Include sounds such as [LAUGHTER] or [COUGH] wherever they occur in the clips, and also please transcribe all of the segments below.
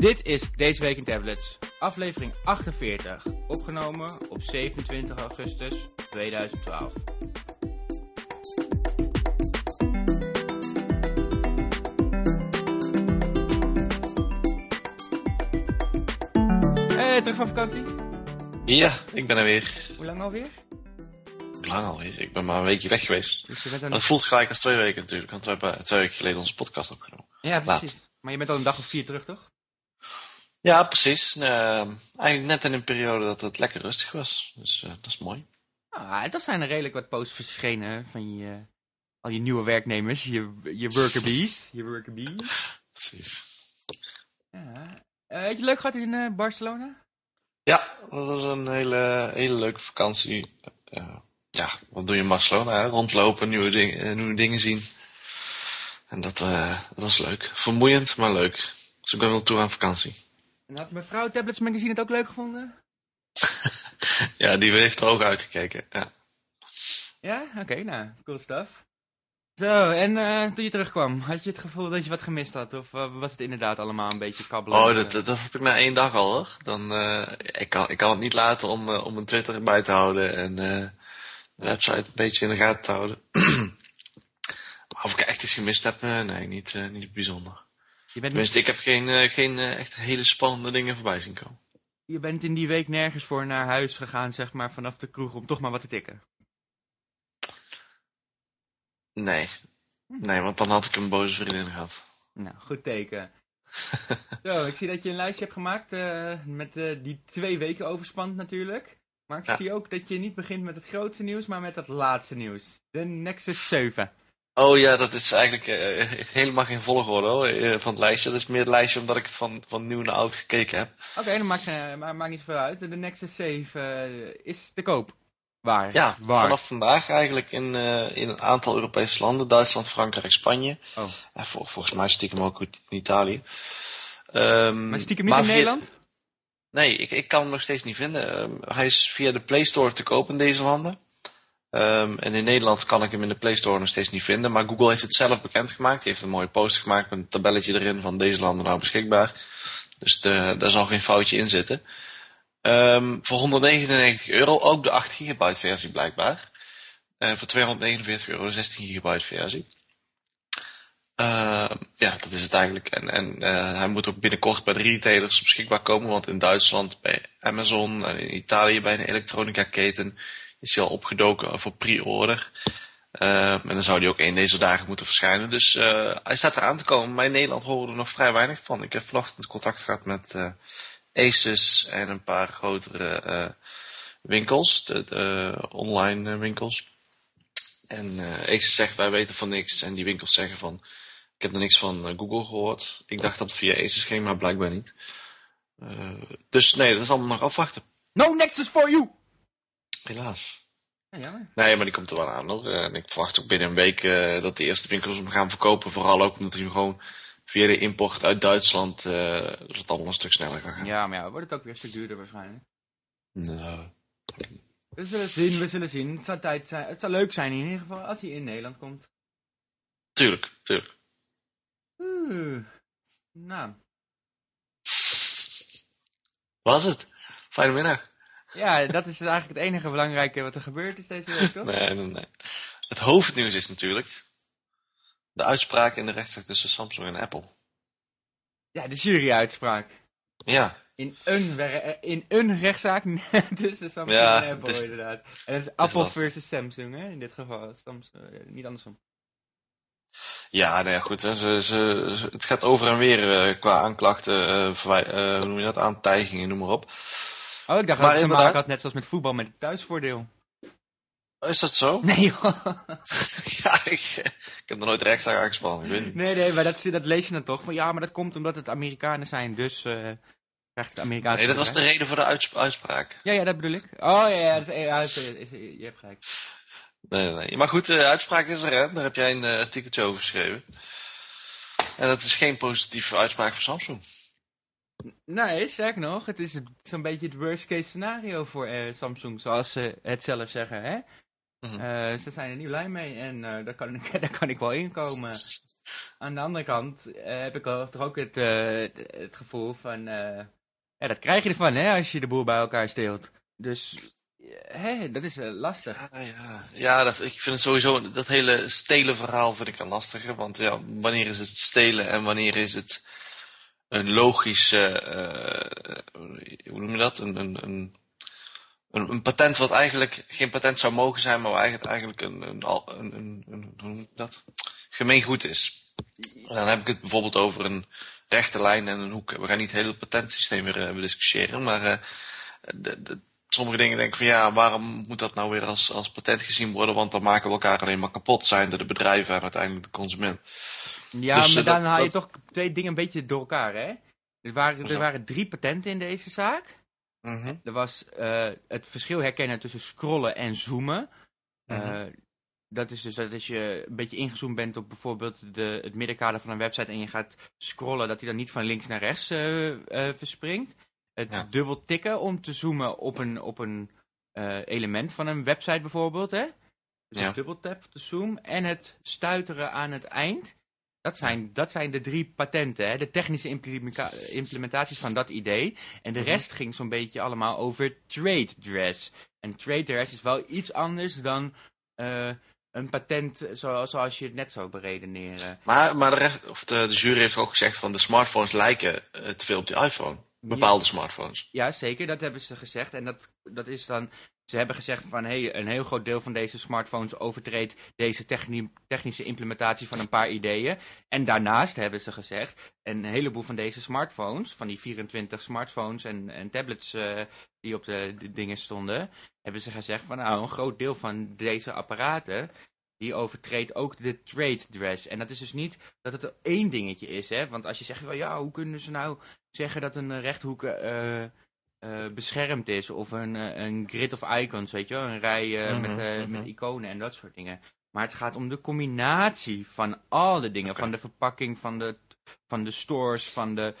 Dit is Deze Week in Tablets, aflevering 48, opgenomen op 27 augustus 2012. Hey, terug van vakantie? Ja, ik ben er weer. Hoe lang alweer? Hoe lang alweer? Ik ben maar een weekje weg geweest. Dus je bent het voelt gelijk als twee weken natuurlijk, want we hebben twee weken geleden onze podcast opgenomen. Ja, laat. precies. Maar je bent al een dag of vier terug, toch? Ja, precies. Ehm, eigenlijk net in een periode dat het lekker rustig was. Dus eh, dat is mooi. Ah, er zijn er redelijk wat posts verschenen van je, al je nieuwe werknemers, je, je worker bees. [LAUGHS] Je worker bee. Precies. Ja. Eh, heb je leuk gehad in eh, Barcelona? Ja, dat was een hele, hele leuke vakantie. Ja, wat doe je in Barcelona? Hè? Rondlopen, nieuwe, ding, eh, nieuwe dingen zien. En dat, dat was leuk. Vermoeiend, maar leuk. Dus ik ben wel toe aan vakantie. En had mevrouw Tablets Magazine het ook leuk gevonden? [LAUGHS] Ja, die heeft er ook uitgekeken. Ja. Ja? Oké, nou, cool stuff. Zo, en eh, toen je terugkwam, had je het gevoel dat je wat gemist had? Of eh, was het inderdaad allemaal een beetje kabbelen? Oh, dat, dat, dat had ik na één dag al hoor. Dan, eh, ik, kan, ik kan het niet laten om, om een Twitter bij te houden en de website een beetje in de gaten te houden. [CLEARS THROAT] maar of ik echt iets gemist heb, nee, niet, niet bijzonder. Je, bent, Tenminste, ik heb geen, eh, geen eh, echt hele spannende dingen voorbij zien komen. je bent in die week nergens voor naar huis gegaan, zeg maar, vanaf de kroeg om toch maar wat te tikken. Nee. Nee, want dan had ik een boze vriendin gehad. Nou, goed teken. [LAUGHS] Zo, ik zie dat je een lijstje hebt gemaakt eh, met die twee weken overspant natuurlijk. Maar ik Ja. zie ook dat je niet begint met het grootste nieuws, maar met het laatste nieuws. De Nexus 7. Oh ja, dat is eigenlijk eh, helemaal geen volgorde hoor, eh, van het lijstje. Dat is meer het lijstje omdat ik het van, van nieuw naar oud gekeken heb. Oké, dan maakt, eh, maar maakt niet zoveel uit. De Nexus 7 eh, is te koop. Waar? Ja, Waar? vanaf vandaag eigenlijk in, eh, in een aantal Europese landen. Duitsland, Frankrijk, Spanje. Oh. En vol- volgens mij stiekem ook in Italië. Ehm, Maar stiekem niet in via- Nederland? Nee, ik, ik kan hem nog steeds niet vinden. Ehm, hij is via de Play Store te koop in deze landen. Ehm, en in Nederland kan ik hem in de Play Store nog steeds niet vinden. Maar Google heeft het zelf bekendgemaakt. Die heeft een mooie post gemaakt met een tabelletje erin van deze landen nou beschikbaar. Dus daar zal geen foutje in zitten. Ehm, voor 199 euro, ook de 8 gigabyte versie blijkbaar. Eh, voor 249 euro de 16 gigabyte versie. Ehm, ja, dat is het eigenlijk. En, en eh, hij moet ook binnenkort bij de retailers beschikbaar komen. Want in Duitsland bij Amazon en in Italië bij een elektronica keten is hij al opgedoken voor pre-order. Ehm, en dan zou die ook één deze dagen moeten verschijnen. Dus eh, hij staat eraan te komen. Maar in Nederland horen we er nog vrij weinig van. Ik heb vanochtend contact gehad met eh, Asus en een paar grotere eh, winkels. De, de online winkels. En Asus zegt wij weten van niks. En die winkels zeggen van ik heb er niks van Google gehoord. Ik dacht dat het via Asus ging, maar blijkbaar niet. Dus nee, dat is allemaal nog afwachten. No Nexus for you! Helaas. Ja. Nee, maar die komt er wel aan hoor. En ik verwacht ook binnen een week eh, dat de eerste winkels hem gaan verkopen. Vooral ook omdat hij hem gewoon via de import uit Duitsland, eh, dat het allemaal een stuk sneller kan gaan. Ja, maar ja, wordt het ook weer een stuk duurder waarschijnlijk. Nou, We zullen zien, we zullen zien. Het zou, tijd zijn, het zou leuk zijn in ieder geval als hij in Nederland komt. tuurlijk, tuurlijk. Oeh. Nou, Was het? Fijne middag. Ja, dat is eigenlijk het enige belangrijke wat er gebeurd is deze week, toch? Nee, nee, nee. Het hoofdnieuws is natuurlijk de uitspraak in de rechtszaak tussen Samsung en Apple. Ja, de juryuitspraak. Ja, In een, wer- in een rechtszaak [LAUGHS] tussen Samsung Ja, en Apple, is- inderdaad. En dat is Apple versus Samsung, hè, in dit geval. Samsung, eh, niet andersom. Ja, nou ja, goed. Hè. Ze, ze, ze- het gaat over en weer eh, qua aanklachten, eh, eh, hoe noem je dat, aantijgingen, noem maar op. Oh, ik dacht dat Maar het maken inderdaad- had, net zoals met voetbal, met het thuisvoordeel. Is dat zo? [LAUGHS] Nee, joh. [LAUGHS] ja, ik, ik heb nog nooit rechtszaak aangespannen, ik weet niet. Nee, nee, maar dat, dat lees je dan toch. Van, ja, maar dat komt omdat het Amerikanen zijn, dus eh krijgt het Amerikaanse... Nee, dat was de reden voor de uits- uitspraak. Ja, ja, dat bedoel ik. Oh, ja, ja, dat is, ja, dat is- is- je hebt gelijk. Nee, nee, nee. Maar goed, de uitspraak is er, hè. Daar heb jij een eh, artikeltje over geschreven. En dat is geen positieve uitspraak voor Samsung. Nee, sterker nog, het is zo'n beetje het worst case scenario voor eh, Samsung, zoals ze het zelf zeggen, hè. Mhm. Eh, ze zijn er niet blij mee en eh, daar, kan ik, [LAUGHS] daar kan ik wel in komen. aan de andere kant heb ik toch ook het, het gevoel van... ja, dat krijg je ervan, hè, als je de boel bij elkaar steelt. Dus, hè, dat is lastig. Ja, ja. ja dat, ik vind het sowieso, dat hele stelen verhaal vind ik een lastige. Want ja, wanneer is het stelen en wanneer is het een logische, eh, hoe noem je dat? Een, een, een, een, patent wat eigenlijk geen patent zou mogen zijn, maar eigenlijk, eigenlijk een, een, een, een, dat? gemeengoed is. En dan heb ik het bijvoorbeeld over een rechte lijn en een hoek. We gaan niet het hele patentsysteem weer eh, discussiëren, maar eh, de, sommige dingen denk ik van ja, waarom moet dat nou weer als, als patent gezien worden? Want dan maken we elkaar alleen maar kapot, zijn de bedrijven en uiteindelijk de consument. Ja, Dus, maar eh, dan dat- haal je dat- toch twee dingen een beetje door elkaar, hè? Er waren, er waren drie patenten in deze zaak. Er was eh, het verschil herkennen tussen scrollen en zoomen. Mhm. Eh, dat is dus dat als je een beetje ingezoomd bent op bijvoorbeeld de, het middenkader van een website en je gaat scrollen, dat hij dan niet van links naar rechts verspringt. Het Ja. dubbel tikken om te zoomen op een, op een element van een website bijvoorbeeld. Hè? Dus Ja. een dubbel tap de zoom en het stuiteren aan het eind. Dat zijn, dat zijn de drie patenten, hè? de technische implementaties van dat idee. En de Mhm. rest ging zo'n beetje allemaal over trade dress. En trade dress is wel iets anders dan eh, een patent zoals, zoals je het net zou beredeneren. Maar, maar de, of de, de jury heeft ook gezegd van de smartphones lijken eh, te veel op die iPhone. Bepaalde smartphones. Ja, zeker, dat hebben ze gezegd. En dat, dat is dan. Ze hebben gezegd van hey, een heel groot deel van deze smartphones overtreedt deze techni- technische implementatie van een paar ideeën. En daarnaast hebben ze gezegd, een heleboel van deze smartphones, van die 24 smartphones en, en tablets eh, die op de, dingen stonden, hebben ze gezegd van nou, een groot deel van deze apparaten, die overtreedt ook de trade dress. En dat is dus niet dat het één dingetje is, hè. Want als je zegt van ja, hoe kunnen ze nou zeggen dat een rechthoek eh, eh, beschermd is. Of een, eh, een grid of icons, weet je wel. Een rij eh, Mhm, met, mhm. met iconen en dat soort dingen. Maar het gaat om de combinatie van al de dingen. Van de verpakking, van de, van de stores, van de,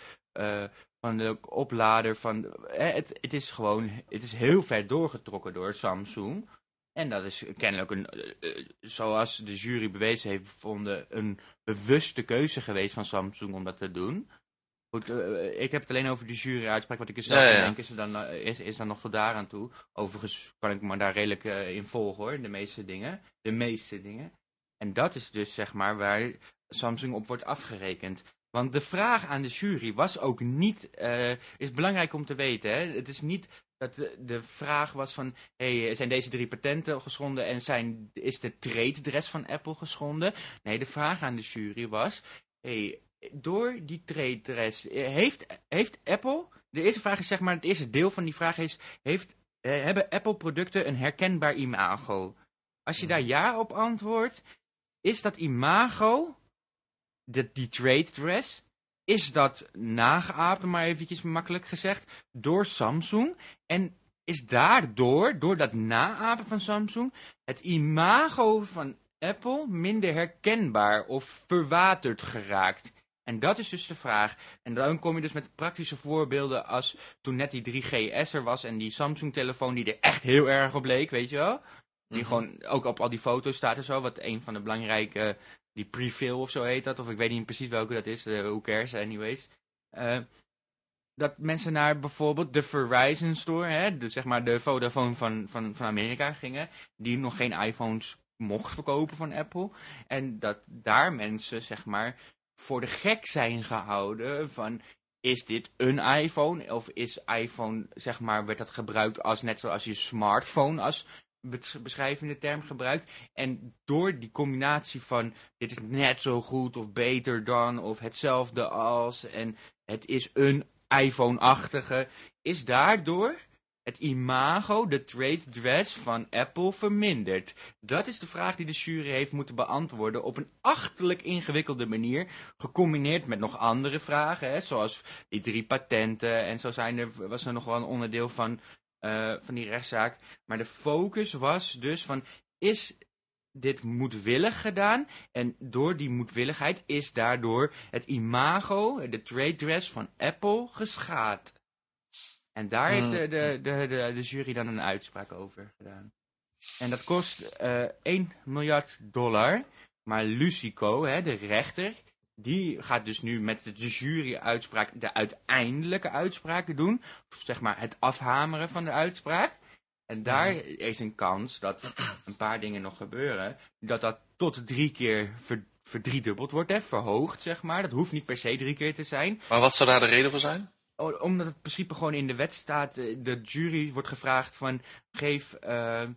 van de oplader. Van de- eh, het, het is gewoon het is heel ver doorgetrokken door Samsung. En dat is kennelijk een, zoals de jury bewezen heeft vonden, een bewuste keuze geweest van Samsung om dat te doen. Goed, eh, ik heb het alleen over de jury-uitspraak. Wat ik er zelf Ja, ja, denk, is er, dan, eh, is, is dan nog tot daaraan toe. Overigens kan ik me daar redelijk eh, in volgen hoor, de meeste dingen. De meeste dingen. En dat is dus zeg maar waar Samsung op wordt afgerekend. Want de vraag aan de jury was ook niet, eh, is belangrijk om te weten. Hè? Het is niet dat de, de vraag was van, hey, zijn deze drie patenten geschonden en zijn, is de trade dress van Apple geschonden? Nee, de vraag aan de jury was, hey, door die trade dress, heeft, heeft Apple, de eerste vraag is zeg maar, het eerste deel van die vraag is, heeft, eh, hebben Apple producten een herkenbaar imago? Als je daar ja op antwoordt, is dat imago, de, die trade dress, is dat nageaapt, maar eventjes makkelijk gezegd, door Samsung. En is daardoor, door dat naapen van Samsung, het imago van Apple minder herkenbaar of verwaterd geraakt. En dat is dus de vraag. En dan kom je dus met praktische voorbeelden als toen net die 3GS er was en die Samsung-telefoon die er echt heel erg op leek, weet je wel? Die Mhm. gewoon ook op al die foto's staat en zo, wat een van de belangrijke, die pre-fill of zo heet dat, of ik weet niet precies welke dat is, uh, who cares anyways. Uh, dat mensen naar bijvoorbeeld de Verizon Store, hè, de, zeg maar de Vodafone van, van, van Amerika gingen, die nog geen iPhones mocht verkopen van Apple. En dat daar mensen, zeg maar, voor de gek zijn gehouden van, is dit een iPhone? Of is iPhone, zeg maar, werd dat gebruikt als net zoals je smartphone als beschrijvende term gebruikt. En door die combinatie van dit is net zo goed of beter dan of hetzelfde als en het is een iPhone-achtige, is daardoor het imago, de trade dress van Apple verminderd? Dat is de vraag die de jury heeft moeten beantwoorden op een achterlijk ingewikkelde manier, gecombineerd met nog andere vragen, hè, zoals die drie patenten en zo zijn er, was er nog wel een onderdeel van, uh, van die rechtszaak. Maar de focus was dus van, is dit moedwillig gedaan. En door die moedwilligheid is daardoor het imago, de trade dress van Apple geschaad. En daar heeft de, de, de, de, de jury dan een uitspraak over gedaan. En dat kost uh, 1 miljard dollar. Maar Lucico, hè, de rechter, die gaat dus nu met de jury-uitspraak de uiteindelijke uitspraken doen. Of zeg maar het afhameren van de uitspraak. En daar is een kans dat een paar dingen nog gebeuren. Dat dat tot drie keer ver, verdriedubbeld wordt, hè, verhoogd, zeg maar. Dat hoeft niet per se drie keer te zijn. Maar wat zou daar de reden voor zijn? Omdat het in principe gewoon in de wet staat. eh, De jury wordt gevraagd van, geef... Uh,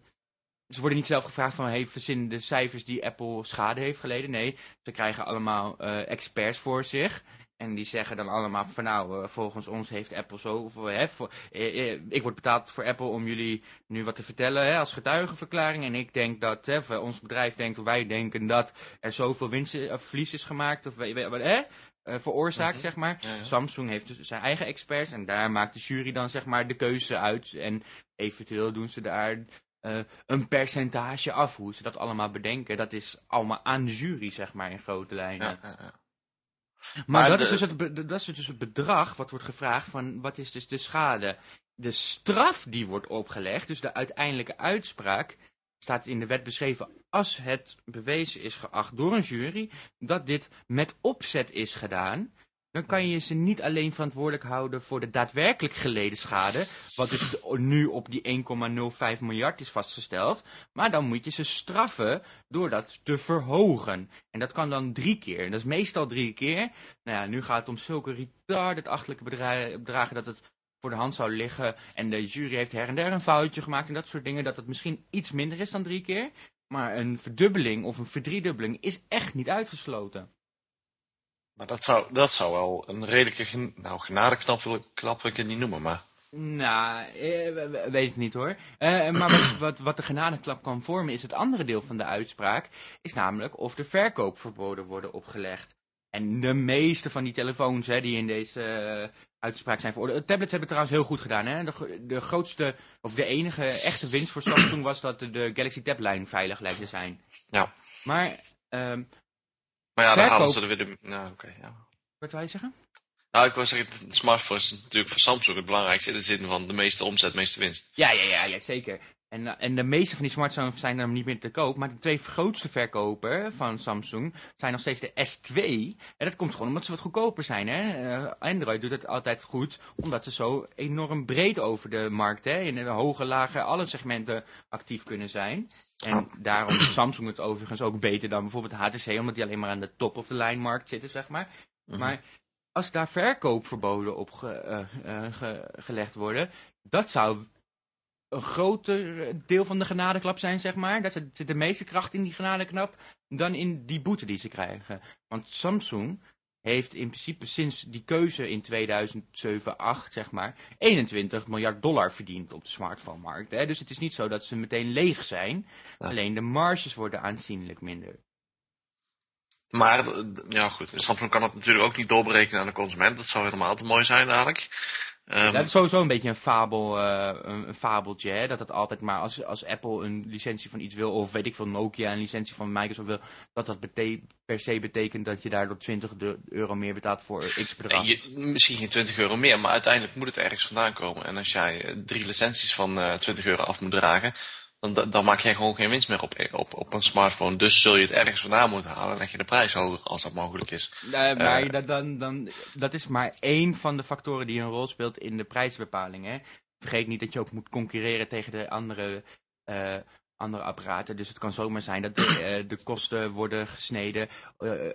ze worden niet zelf gevraagd van, hey, de cijfers die Apple schade heeft geleden. Nee, ze krijgen allemaal uh, experts voor zich. En die zeggen dan allemaal van nou, volgens ons heeft Apple zo... Eh, eh, ik word betaald voor Apple om jullie nu wat te vertellen hè, als getuigenverklaring. En ik denk dat, ons bedrijf denkt, of wij denken dat er zoveel winst, of verlies is gemaakt. Of hè, veroorzaakt, mm -hmm. zeg maar. Ja, ja. Samsung heeft dus zijn eigen experts. En daar maakt de jury dan zeg maar de keuze uit. En eventueel doen ze daar uh, een percentage af. Hoe ze dat allemaal bedenken, dat is allemaal aan de jury, zeg maar, in grote lijnen. Ja, maar, maar dat, de... is dus het, dat is dus het bedrag wat wordt gevraagd van wat is dus de schade. De straf die wordt opgelegd, dus de uiteindelijke uitspraak, staat in de wet beschreven als het bewezen is geacht door een jury dat dit met opzet is gedaan. Dan kan je ze niet alleen verantwoordelijk houden voor de daadwerkelijk geleden schade, wat dus nu op die 1,05 miljard is vastgesteld, maar dan moet je ze straffen door dat te verhogen. En dat kan dan drie keer. En dat is meestal drie keer. Nou ja, nu gaat het om zulke retarded achtelijke bedragen dat het voor de hand zou liggen. En de jury heeft her en der een foutje gemaakt en dat soort dingen, dat het misschien iets minder is dan drie keer. Maar een verdubbeling of een verdriedubbeling is echt niet uitgesloten. Maar dat zou, dat zou wel een redelijke, gen nou genadeklap wil, ik, klap wil ik het niet noemen, maar... Nou, eh, weet ik niet hoor. Uh, maar wat, [CLEARS THROAT] wat, wat de genadeklap kan vormen is het andere deel van de uitspraak. Is namelijk of de verkoopverboden worden opgelegd. En de meeste van die telefoons hè, die in deze uitspraak zijn veroordeeld. Tablets hebben het trouwens heel goed gedaan. Hè? De, de grootste, of de enige echte winst voor Samsung [CLEARS THROAT] was dat de, de Galaxy Tab-lijn veilig lijkt te zijn. Ja. Maar... Um, maar ja, dan halen ze er weer de... Nou, oké, okay, ja. Wat wil je zeggen? Nou, ik wil zeggen, de smartphone is natuurlijk voor Samsung het belangrijkste in de zin van de meeste omzet, de meeste winst. Ja, ja, ja, ja zeker. En, en de meeste van die smartphones zijn dan niet meer te koop. Maar de twee grootste verkopen van Samsung zijn nog steeds de S2. En dat komt gewoon omdat ze wat goedkoper zijn. Hè? Uh, Android doet het altijd goed, omdat ze zo enorm breed over de markt, hè? in de hoge, lage, alle segmenten actief kunnen zijn. En daarom is Samsung het overigens ook beter dan bijvoorbeeld HTC, omdat die alleen maar aan de top of the line markt zitten, zeg maar. Mm -hmm. Maar als daar verkoopverboden op ge, uh, uh, ge, gelegd worden, dat zou een groter deel van de genadeklap zijn, zeg maar. Daar zit, zit de meeste kracht in die genadeklap dan in die boete die ze krijgen. Want Samsung heeft in principe sinds die keuze in 2007-8, zeg maar, 21 miljard dollar verdiend op de smartphone-markt. Dus het is niet zo dat ze meteen leeg zijn. Ja. Alleen de marges worden aanzienlijk minder. Maar, ja goed, Samsung kan het natuurlijk ook niet doorberekenen aan de consument. Dat zou helemaal te mooi zijn dadelijk. Um, dat is sowieso een beetje een, fabel, uh, een, een, fabeltje, hè? dat het altijd maar als, als Apple een licentie van iets wil, of weet ik veel, Nokia een licentie van Microsoft wil, dat dat per se betekent dat je daardoor 20 euro meer betaalt voor x bedrag. Je, misschien geen 20 euro meer, maar uiteindelijk moet het ergens vandaan komen. En als jij drie licenties van uh, 20 euro af moet dragen, dan, dan maak jij gewoon geen winst meer op, op, op een smartphone. Dus zul je het ergens vandaan moeten halen en leg je de prijs hoger als dat mogelijk is. Nee, maar uh, dat, dan, dan, dat is maar één van de factoren die een rol speelt in de prijsbepaling. Hè? Vergeet niet dat je ook moet concurreren tegen de andere, uh, andere apparaten. Dus het kan zomaar zijn dat de, uh, de kosten worden gesneden,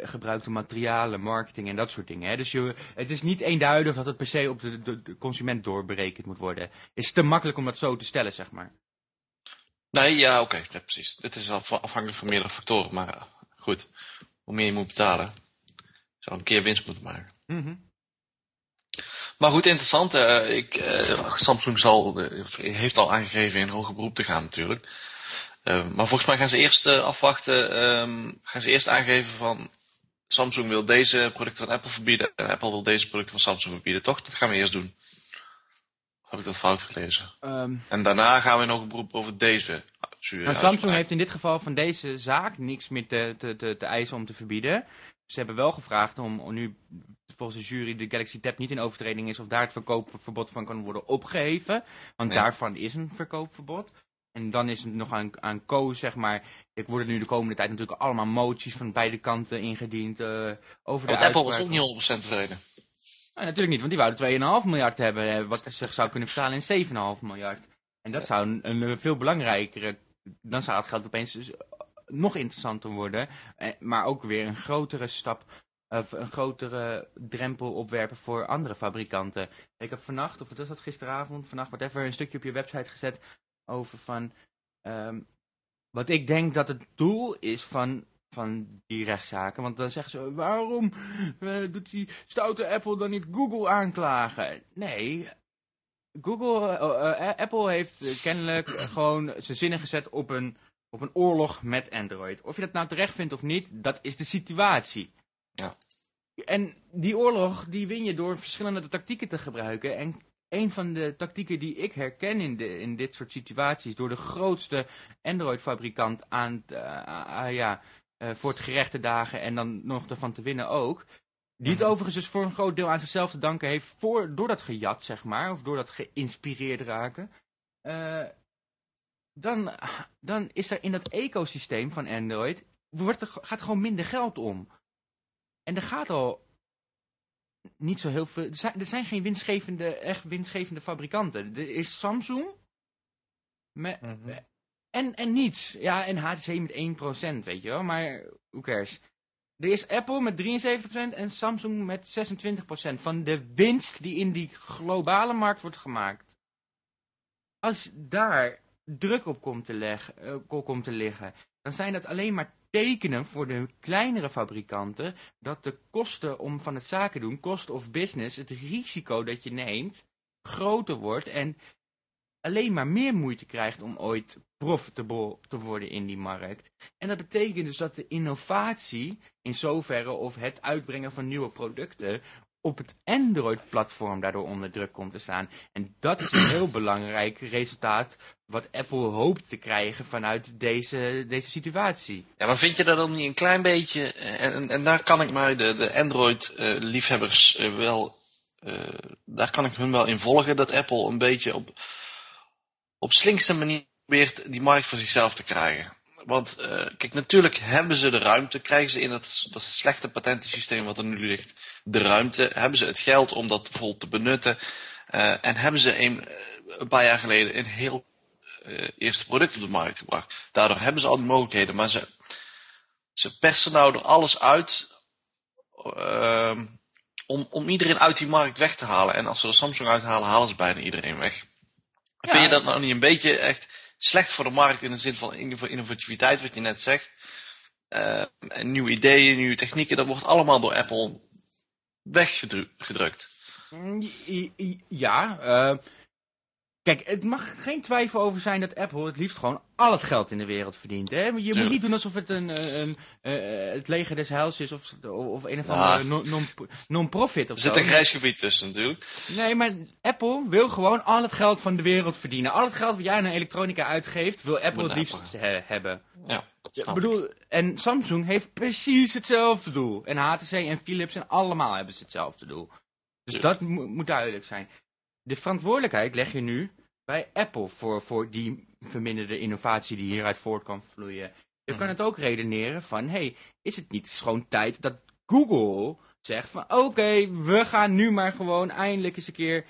gebruikte materialen, marketing en dat soort dingen. Hè? Dus je, het is niet eenduidig dat het per se op de, de, de consument doorberekend moet worden. Het is te makkelijk om dat zo te stellen, zeg maar. Nee, ja, oké, okay, precies. Dit is afhankelijk van meerdere factoren, maar uh, goed. Hoe meer je moet betalen, zou een keer winst moeten maken. Mm -hmm. Maar goed, interessant. Uh, ik, uh, Samsung zal, heeft al aangegeven in hoger beroep te gaan natuurlijk. maar volgens mij gaan ze eerst afwachten, um, gaan ze eerst aangeven van Samsung wil deze producten van Apple verbieden en Apple wil deze producten van Samsung verbieden, toch? Dat gaan we eerst doen. Heb ik dat fout gelezen? Um, en daarna gaan we nog een beroep over deze. Maar Samsung heeft in dit geval van deze zaak niks meer te, te, te, te eisen om te verbieden. Ze hebben wel gevraagd om, om nu volgens de jury de Galaxy Tab niet in overtreding is of daar het verkoopverbod van kan worden opgeheven. Want Ja. daarvan is een verkoopverbod. En dan is het nog aan, aan Co, zeg maar. Ik word nu de komende tijd natuurlijk allemaal moties van beide kanten ingediend. Uh, over de Apple was ook niet 100% tevreden. Nou, natuurlijk niet, want die wouden 2,5 miljard hebben. Eh, wat zich zou kunnen vertalen in 7,5 miljard. En dat zou een, een, veel belangrijkere... Dan zou het geld opeens dus nog interessanter worden. Maar ook weer een grotere stap of een grotere drempel opwerpen voor andere fabrikanten. Ik heb vannacht, of wat was dat gisteravond, vannacht, whatever, een stukje op je website gezet over van... Um, wat ik denk dat het doel is van, van die rechtszaken. Want dan zeggen ze, waarom uh, doet die stoute Apple dan niet Google aanklagen? Nee, Google, uh, Apple heeft kennelijk gewoon zijn zinnen gezet op een, op een oorlog met Android. Of je dat nou terecht vindt of niet, dat is de situatie. Ja. En die oorlog, die win je door verschillende tactieken te gebruiken. En een van de tactieken die ik herken in, de, in dit soort situaties, door de grootste Android-fabrikant aan uh, ja, uh, voor het gerechte dagen en dan nog ervan te winnen ook. Die het mhm. overigens dus voor een groot deel aan zichzelf te danken heeft voor, door dat gejat, zeg maar, of door dat geïnspireerd raken. Uh, dan, dan is er in dat ecosysteem van Android, wordt er, gaat er gewoon minder geld om. En er gaat al niet zo heel veel... Er zijn, er zijn geen winstgevende, echt winstgevende fabrikanten. Er is Samsung met, mhm. En, en niets. Ja, en HTC met 1%, weet je wel. Maar who cares. Er is Apple met 73% en Samsung met 26% van de winst die in die globale markt wordt gemaakt. Als daar druk op komt te, leg, uh, komt te liggen, dan zijn dat alleen maar tekenen voor de kleinere fabrikanten dat de kosten om van het zaken doen, cost of business, het risico dat je neemt, groter wordt en alleen maar meer moeite krijgt om ooit profitable te worden in die markt. En dat betekent dus dat de innovatie in zoverre of het uitbrengen van nieuwe producten op het Android-platform daardoor onder druk komt te staan. En dat is een heel [CLEARS THROAT] belangrijk resultaat wat Apple hoopt te krijgen vanuit deze, deze situatie. Ja, maar vind je dat dan niet een klein beetje, eh, en, en daar kan ik maar de, de Android-liefhebbers eh, wel, uh, daar kan ik hun wel in volgen, dat Apple een beetje op, op slinkse manier probeert die markt voor zichzelf te krijgen. Want uh, kijk, natuurlijk hebben ze de ruimte, krijgen ze in dat, dat slechte patentensysteem wat er nu ligt, de ruimte, hebben ze het geld om dat vol te benutten. Uh, en hebben ze een, een paar jaar geleden een heel eerste product op de markt gebracht. Daardoor hebben ze al die mogelijkheden, maar ze, ze persen nou er alles uit om, om iedereen uit die markt weg te halen. En als ze er Samsung uithalen, halen ze bijna iedereen weg. Ja. Vind je dat nou niet een beetje echt slecht voor de markt in de zin van innovativiteit, wat je net zegt? Uh, en nieuwe ideeën, nieuwe technieken, dat wordt allemaal door Apple weggedrukt. Ja, uh, Kijk, het mag geen twijfel over zijn dat Apple het liefst gewoon al het geld in de wereld verdient. Hè? Je moet niet doen alsof het een, een, een uh, het leger des heils is of, of een of andere non-profit non, Er zit een grijs gebied tussen natuurlijk. Nee, maar Apple wil gewoon al het geld van de wereld verdienen. Al het geld wat jij aan elektronica uitgeeft, wil Apple het liefst hebben. Ja, ik bedoel, en Samsung heeft precies hetzelfde doel. En HTC en Philips en allemaal hebben ze hetzelfde doel. Dus dat moet duidelijk zijn. De verantwoordelijkheid leg je nu bij Apple voor, voor die verminderde innovatie die hieruit voort kan vloeien. Je kan mhm. het ook redeneren van, hey, is het niet gewoon tijd dat Google zegt van, oké, we gaan nu maar gewoon eindelijk eens een keer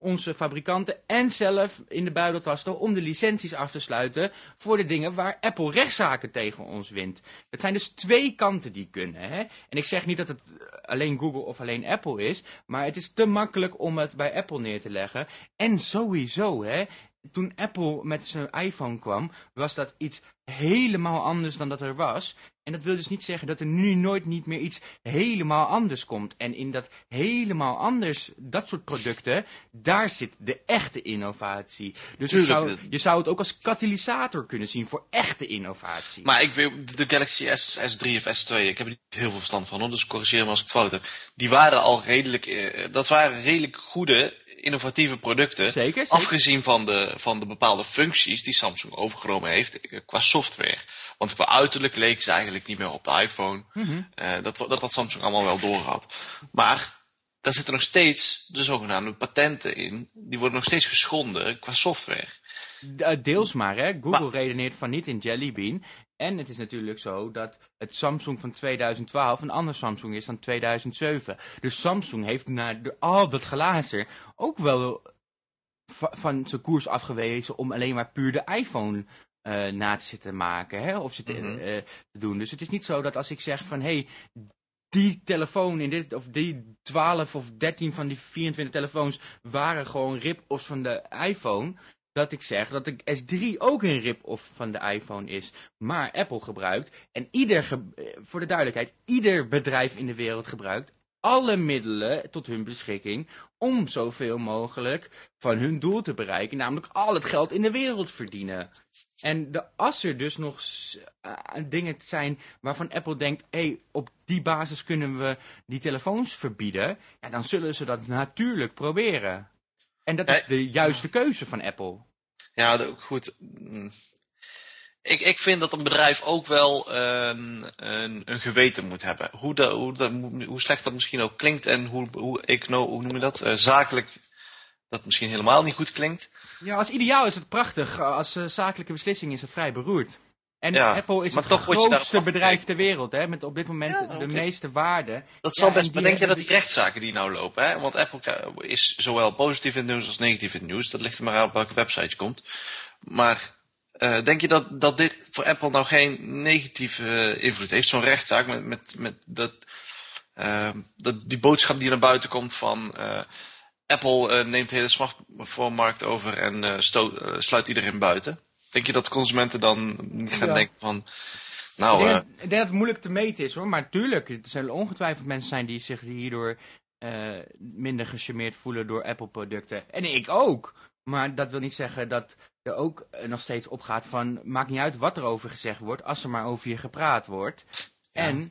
onze fabrikanten en zelf in de buidel tasten om de licenties af te sluiten voor de dingen waar Apple rechtszaken tegen ons wint. Het zijn dus twee kanten die kunnen. Hè? En ik zeg niet dat het alleen Google of alleen Apple is, maar het is te makkelijk om het bij Apple neer te leggen. En sowieso, hè, toen Apple met zijn iPhone kwam, was dat iets helemaal anders dan dat er was. En dat wil dus niet zeggen dat er nu nooit niet meer iets helemaal anders komt. En in dat helemaal anders, dat soort producten, daar zit de echte innovatie. Dus je zou, je zou het ook als katalysator kunnen zien voor echte innovatie. Maar ik weet, de Galaxy S, S3 of S2, ik heb er niet heel veel verstand van, dus corrigeer me als ik het fout heb. Die waren al redelijk, eh, dat waren redelijk goede innovatieve producten. Zeker, Afgezien van de, van de bepaalde functies die Samsung overgenomen heeft eh, qua software. Want qua uiterlijk leek ze eigenlijk niet meer op de iPhone. Mm dat, dat had Samsung allemaal wel doorgehad. Maar daar zitten nog steeds de zogenaamde patenten in. Die worden nog steeds geschonden qua software. D- deels maar, hè. Google redeneert van niet in Jelly Bean. En het is natuurlijk zo dat het Samsung van 2012 een ander Samsung is dan 2007. Dus Samsung heeft naar de, al dat glazer ook wel va- van zijn koers afgewezen om alleen maar puur de iPhone eh, na te zitten maken. Hè? Of zitten, Mhm. eh, te doen. Dus het is niet zo dat als ik zeg van... Hey, die telefoon in dit, of die 12 of 13 van die 24 telefoons waren gewoon rip-offs van de iPhone. Dat ik zeg dat de S3 ook een rip-off van de iPhone is. Maar Apple gebruikt, en ieder, eh, voor de duidelijkheid, ieder bedrijf in de wereld gebruikt alle middelen tot hun beschikking om zoveel mogelijk van hun doel te bereiken. Namelijk al het geld in de wereld verdienen. En de, als er dus nog s- eh, dingen zijn waarvan Apple denkt... hé, op die basis kunnen we die telefoons verbieden... Ja, dan zullen ze dat natuurlijk proberen. En dat is Ja, de juiste keuze van Apple. Ja, de- goed. Ik, ik vind dat een bedrijf ook wel een, een, een geweten moet hebben. Hoe, dat, hoe, dat, hoe slecht dat misschien ook klinkt en hoe, hoe, econo, hoe noem je dat? Eh, zakelijk dat misschien helemaal niet goed klinkt. Ja, als ideaal is het prachtig. Als eh, zakelijke beslissing is het vrij beroerd. En Ja, Apple is het grootste bedrijf ter wereld, hè, met op dit moment Ja, de meeste waarde. Dat zal best, maar denk je dat die rechtszaken die nou lopen, hè? Want Apple is zowel positief in het nieuws als negatief in het nieuws. Dat ligt er maar aan op welke website je komt. Maar eh, denk je dat, dat dit voor Apple nou geen negatieve eh, invloed heeft? Zo'n rechtszaak met, met, met dat, eh, dat, die boodschap die naar buiten komt van eh, Apple neemt de hele smartphone-markt over en sluit iedereen buiten. Denk je dat consumenten dan niet gaan Ja. denken van, Ik nou, denk, eh, dat- ik denk dat het moeilijk te meten is hoor, maar tuurlijk, er zullen ongetwijfeld mensen zijn die zich hierdoor eh, minder gecharmeerd voelen door Apple-producten. En ik ook. Maar dat wil niet zeggen dat er ook eh, nog steeds opgaat van, maakt niet uit wat er over gezegd wordt, als er maar over je gepraat wordt. En,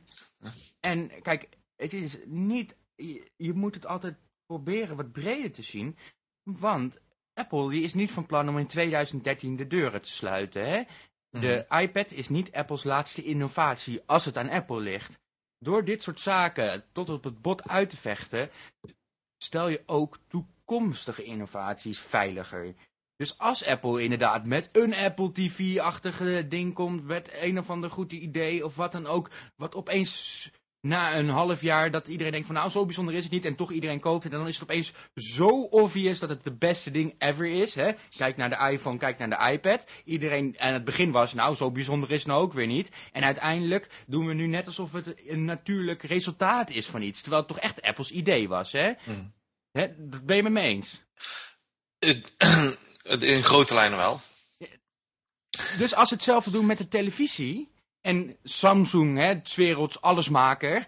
en kijk, het is niet, je, je moet het altijd proberen wat breder te zien, want Apple die is niet van plan om in 2013 de deuren te sluiten, hè? De iPad is niet Apples laatste innovatie als het aan Apple ligt. Door dit soort zaken tot op het bot uit te vechten, stel je ook toekomstige innovaties veiliger. Dus als Apple inderdaad met een Apple TV-achtige ding komt, met een of ander goed idee of wat dan ook, wat opeens na een half jaar dat iedereen denkt van nou zo bijzonder is het niet en toch iedereen koopt het en dan is het opeens zo obvious dat het de beste ding ever is. Hè? Kijk naar de iPhone, kijk naar de iPad. Iedereen aan het begin was nou zo bijzonder is het nou ook weer niet. En uiteindelijk doen we nu net alsof het een natuurlijk resultaat is van iets. Terwijl het toch echt Apples idee was. Hè? Hmm. Hè? Dat ben je met me eens. [CLEARS THROAT] in grote lijnen wel. Dus als ze hetzelfde doen met de televisie. En Samsung, hè, het werelds allesmaker.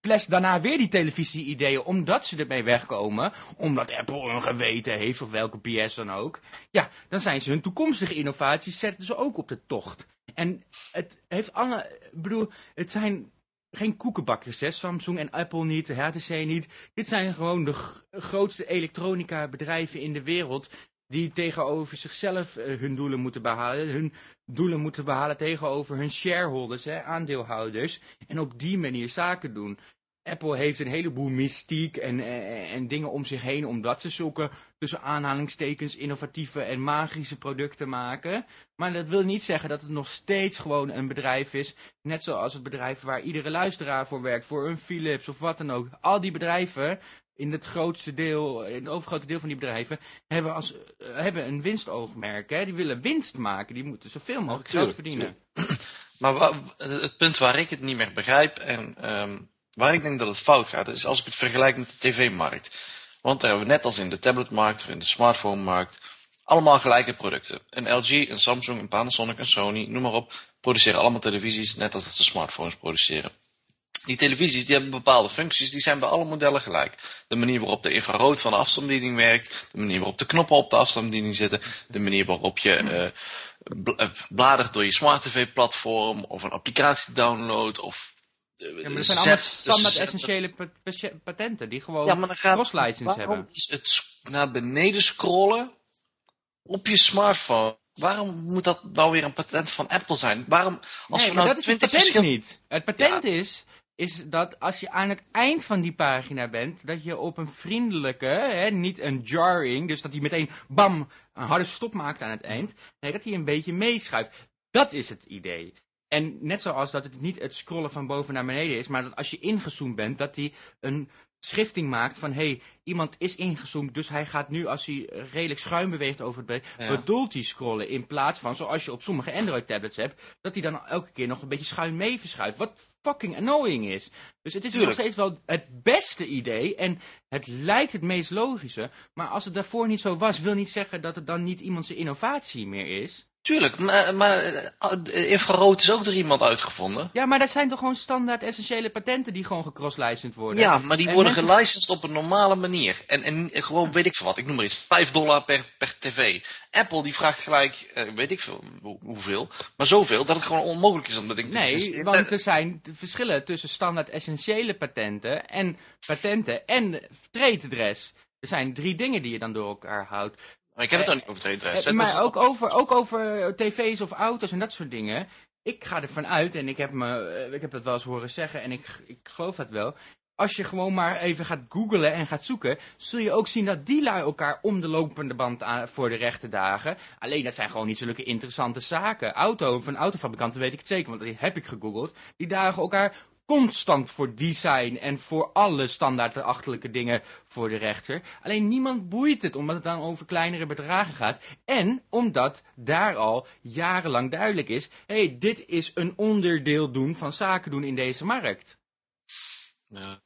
Ples daarna weer die televisie-ideeën omdat ze ermee wegkomen. Omdat Apple een geweten heeft of welke PS dan ook. Ja, dan zijn ze hun toekomstige innovaties zetten ze ook op de tocht. En het heeft alle, bedoel, het zijn geen koekenbakkers, hè? Samsung en Apple niet, HTC niet. Dit zijn gewoon de grootste elektronica bedrijven in de wereld die tegenover zichzelf eh, hun doelen moeten behalen. Hun doelen moeten behalen tegenover hun shareholders, hè, aandeelhouders. En op die manier zaken doen. Apple heeft een heleboel mystiek en, en, en dingen om zich heen, omdat ze zulke tussen aanhalingstekens innovatieve en magische producten maken. Maar dat wil niet zeggen dat het nog steeds gewoon een bedrijf is, net zoals het bedrijf waar iedere luisteraar voor werkt, voor een Philips of wat dan ook. Al die bedrijven, in het grootste deel, in het overgrote deel van die bedrijven, hebben, als, eh, hebben een winstoogmerk. Hè? Die willen winst maken, die moeten zoveel mogelijk geld verdienen. [CLEARS THROAT] Maar het punt waar ik het niet meer begrijp en ehm, waar ik denk dat het fout gaat, is als ik het vergelijk met de tv-markt. Want daar hebben we net als in de tabletmarkt of in de smartphone-markt allemaal gelijke producten. Een LG, een Samsung, een Panasonic, een Sony, noem maar op, produceren allemaal televisies net als dat ze smartphones produceren. Die televisies die hebben bepaalde functies, die zijn bij alle modellen gelijk. De manier waarop de infrarood van de afstandsbediening werkt, de manier waarop de knoppen op de afstandsbediening zitten, de manier waarop je bl- eh, bladert door je smart tv-platform of een applicatie downloadt of eh, Ja, maar dat zijn allemaal standaard essentiële pa- pa- patenten die gewoon Ja, maar dan gaat, cross-license waarom hebben. is het naar beneden scrollen op je smartphone? Waarom moet dat nou weer een patent van Apple zijn? Waarom, als nee, we nou dat is het 20 patent verschillende... niet. Het patent is is dat als je aan het eind van die pagina bent, dat je op een vriendelijke, hè, niet een jarring, dus dat hij meteen bam, een harde stop maakt aan het eind. Nee, dat hij een beetje meeschuift. Dat is het idee. En net zoals dat het niet het scrollen van boven naar beneden is, maar dat als je ingezoomd bent, dat hij een schrifting maakt van, hé, hey, iemand is ingezoomd, dus hij gaat nu, als hij redelijk schuin beweegt over het beeld, Ja. bedoelt hij scrollen in plaats van, zoals je op sommige Android-tablets hebt, dat hij dan elke keer nog een beetje schuin mee verschuift. Wat fucking annoying is. Dus het is nog steeds wel het beste idee en het lijkt het meest logische, maar als het daarvoor niet zo was, wil niet zeggen dat het dan niet iemands innovatie meer is. Tuurlijk, maar, maar eh, infrarood is ook door iemand uitgevonden. Ja, maar dat zijn toch gewoon standaard essentiële patenten die gewoon gecrosslicensed worden? Ja, maar die En worden mensen- gelicensed op een normale manier. En, en gewoon, weet ik veel wat, ik noem maar iets, 5 dollar per, per tv. Apple die vraagt gelijk, eh, weet ik veel hoe- hoeveel, maar zoveel dat het gewoon onmogelijk is om dat ding te Nee, want er zijn verschillen tussen standaard essentiële patenten en patenten en trade dress. Er zijn drie dingen die je dan door elkaar houdt. Maar ik heb het dan niet over dress. Eh, Het maar ook over, ook over tv's of auto's en dat soort dingen. Ik ga ervan uit, en ik heb, me, eh, ik heb het wel eens horen zeggen, en ik, ik geloof dat wel. Als je gewoon maar even gaat googlen en gaat zoeken, zul je ook zien dat die lui elkaar om de lopende band aan, voor de rechte dagen. Alleen dat zijn gewoon niet zulke interessante zaken. Auto, van autofabrikanten weet ik het zeker, want die heb ik gegoogeld. Die dagen elkaar constant voor design en voor alle standaard achterlijke dingen voor de rechter. Alleen niemand boeit het, omdat het dan over kleinere bedragen gaat. En omdat daar al jarenlang duidelijk is, hé, hey, dit is een onderdeel doen van zaken doen in deze markt. Ja,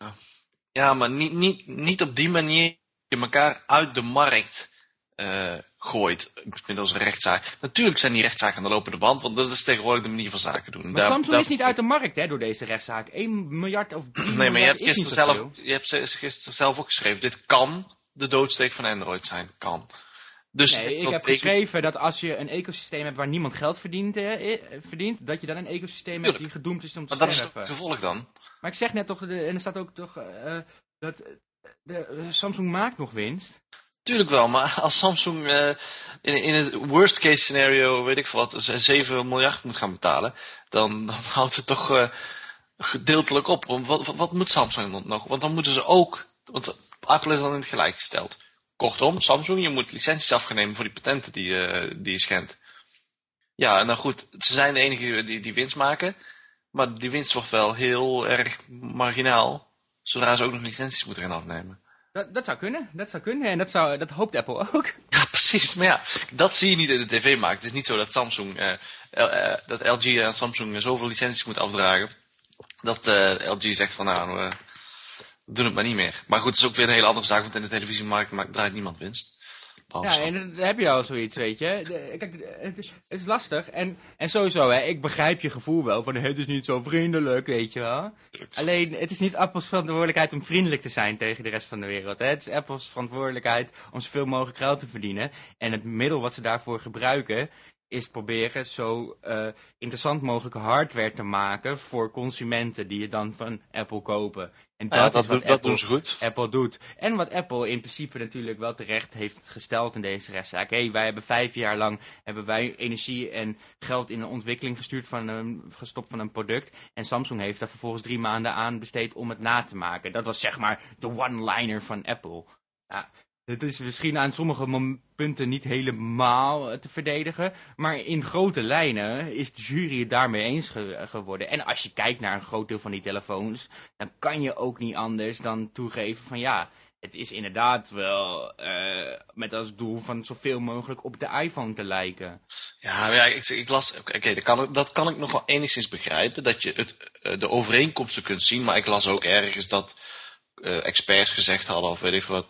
ja maar niet, niet, niet op die manier je elkaar uit de markt eh, gooit middels een rechtszaak. Natuurlijk zijn die rechtszaken aan de lopende band, want dat is tegenwoordig de manier van zaken doen. Maar Daar- Samsung daar- is niet uit de markt hè, door deze rechtszaak. 1 miljard of 3 Nee, maar je hebt, gisteren zelf, je hebt gisteren zelf ook geschreven, dit kan de doodsteek van Android zijn. Kan. Dus Nee, ik heb geschreven dat als je een ecosysteem hebt waar niemand geld verdient, eh, eh, verdient dat je dan een ecosysteem hebt die gedoemd is om te Maar dat is het gevolg dan? Maar ik zeg net toch, en er staat ook toch, eh, dat de, Samsung maakt nog winst. Tuurlijk wel, maar als Samsung eh, in, in het worst case scenario, weet ik veel wat, z- 7 miljard moet gaan betalen, dan, dan [LAUGHS] houdt het toch eh, gedeeltelijk op. Want wat, wat, moet Samsung nog? Want dan moeten ze ook, want Apple is dan in het gelijk gesteld. Kortom, Samsung, je moet licenties afnemen voor die patenten die, eh, die je schendt. Ja, dan goed, ze zijn de enige die, die winst maken, maar die winst wordt wel heel erg marginaal, zodra ze ook nog licenties moeten gaan afnemen. Dat, zou kunnen, dat zou kunnen. En dat, zou, dat hoopt Apple ook. [LAUGHS] Ja, precies. Maar ja, dat zie je niet in de tv-markt. Het is niet zo dat Samsung, eh, eh, dat LG en Samsung zoveel licenties moet afdragen. Dat eh, LG zegt van nou, we doen het maar niet meer. Maar goed, het is ook weer een hele andere zaak, want in de televisiemarkt draait niemand winst. Ja, en dan heb je al zoiets, weet je. De- kijk, het is, het is lastig. En, en sowieso, hè, ik begrijp je gevoel wel van het is niet zo vriendelijk, weet je wel. Alleen, het is niet Apples verantwoordelijkheid om vriendelijk te zijn tegen de rest van de wereld. Hè. Het is Apples verantwoordelijkheid om zoveel mogelijk geld te verdienen. En het middel wat ze daarvoor gebruiken is proberen zo eh, interessant mogelijke hardware te maken voor consumenten die het dan van Apple kopen. En Ja, dat, is wat dat Apple- doen ze goed. Apple doet. En wat Apple in principe natuurlijk wel terecht heeft gesteld in deze rechtszaak. Hé, wij hebben vijf jaar lang hebben wij energie en geld in de ontwikkeling gestuurd van een, gestopt van een product. En Samsung heeft daar vervolgens drie maanden aan besteed om het na te maken. Dat was zeg maar de one-liner van Apple. Ja, het is misschien aan sommige punten niet helemaal eh, te verdedigen. Maar in grote lijnen is de jury het daarmee eens ge- geworden. En als je kijkt naar een groot deel van die telefoons, dan kan je ook niet anders dan toegeven van ja, het is inderdaad wel eh, met als doel van zoveel mogelijk op de iPhone te lijken. Ja, ja ik, ik las, oké, dat, dat kan ik nog wel enigszins begrijpen, dat je het, eh, de overeenkomsten kunt zien, maar ik las ook ergens dat experts gezegd hadden, of weet ik wat,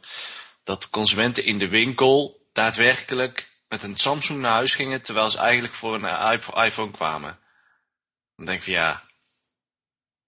dat consumenten in de winkel daadwerkelijk met een Samsung naar huis gingen, terwijl ze eigenlijk voor een eh, iP- iPhone kwamen. Dan denk ik van ja,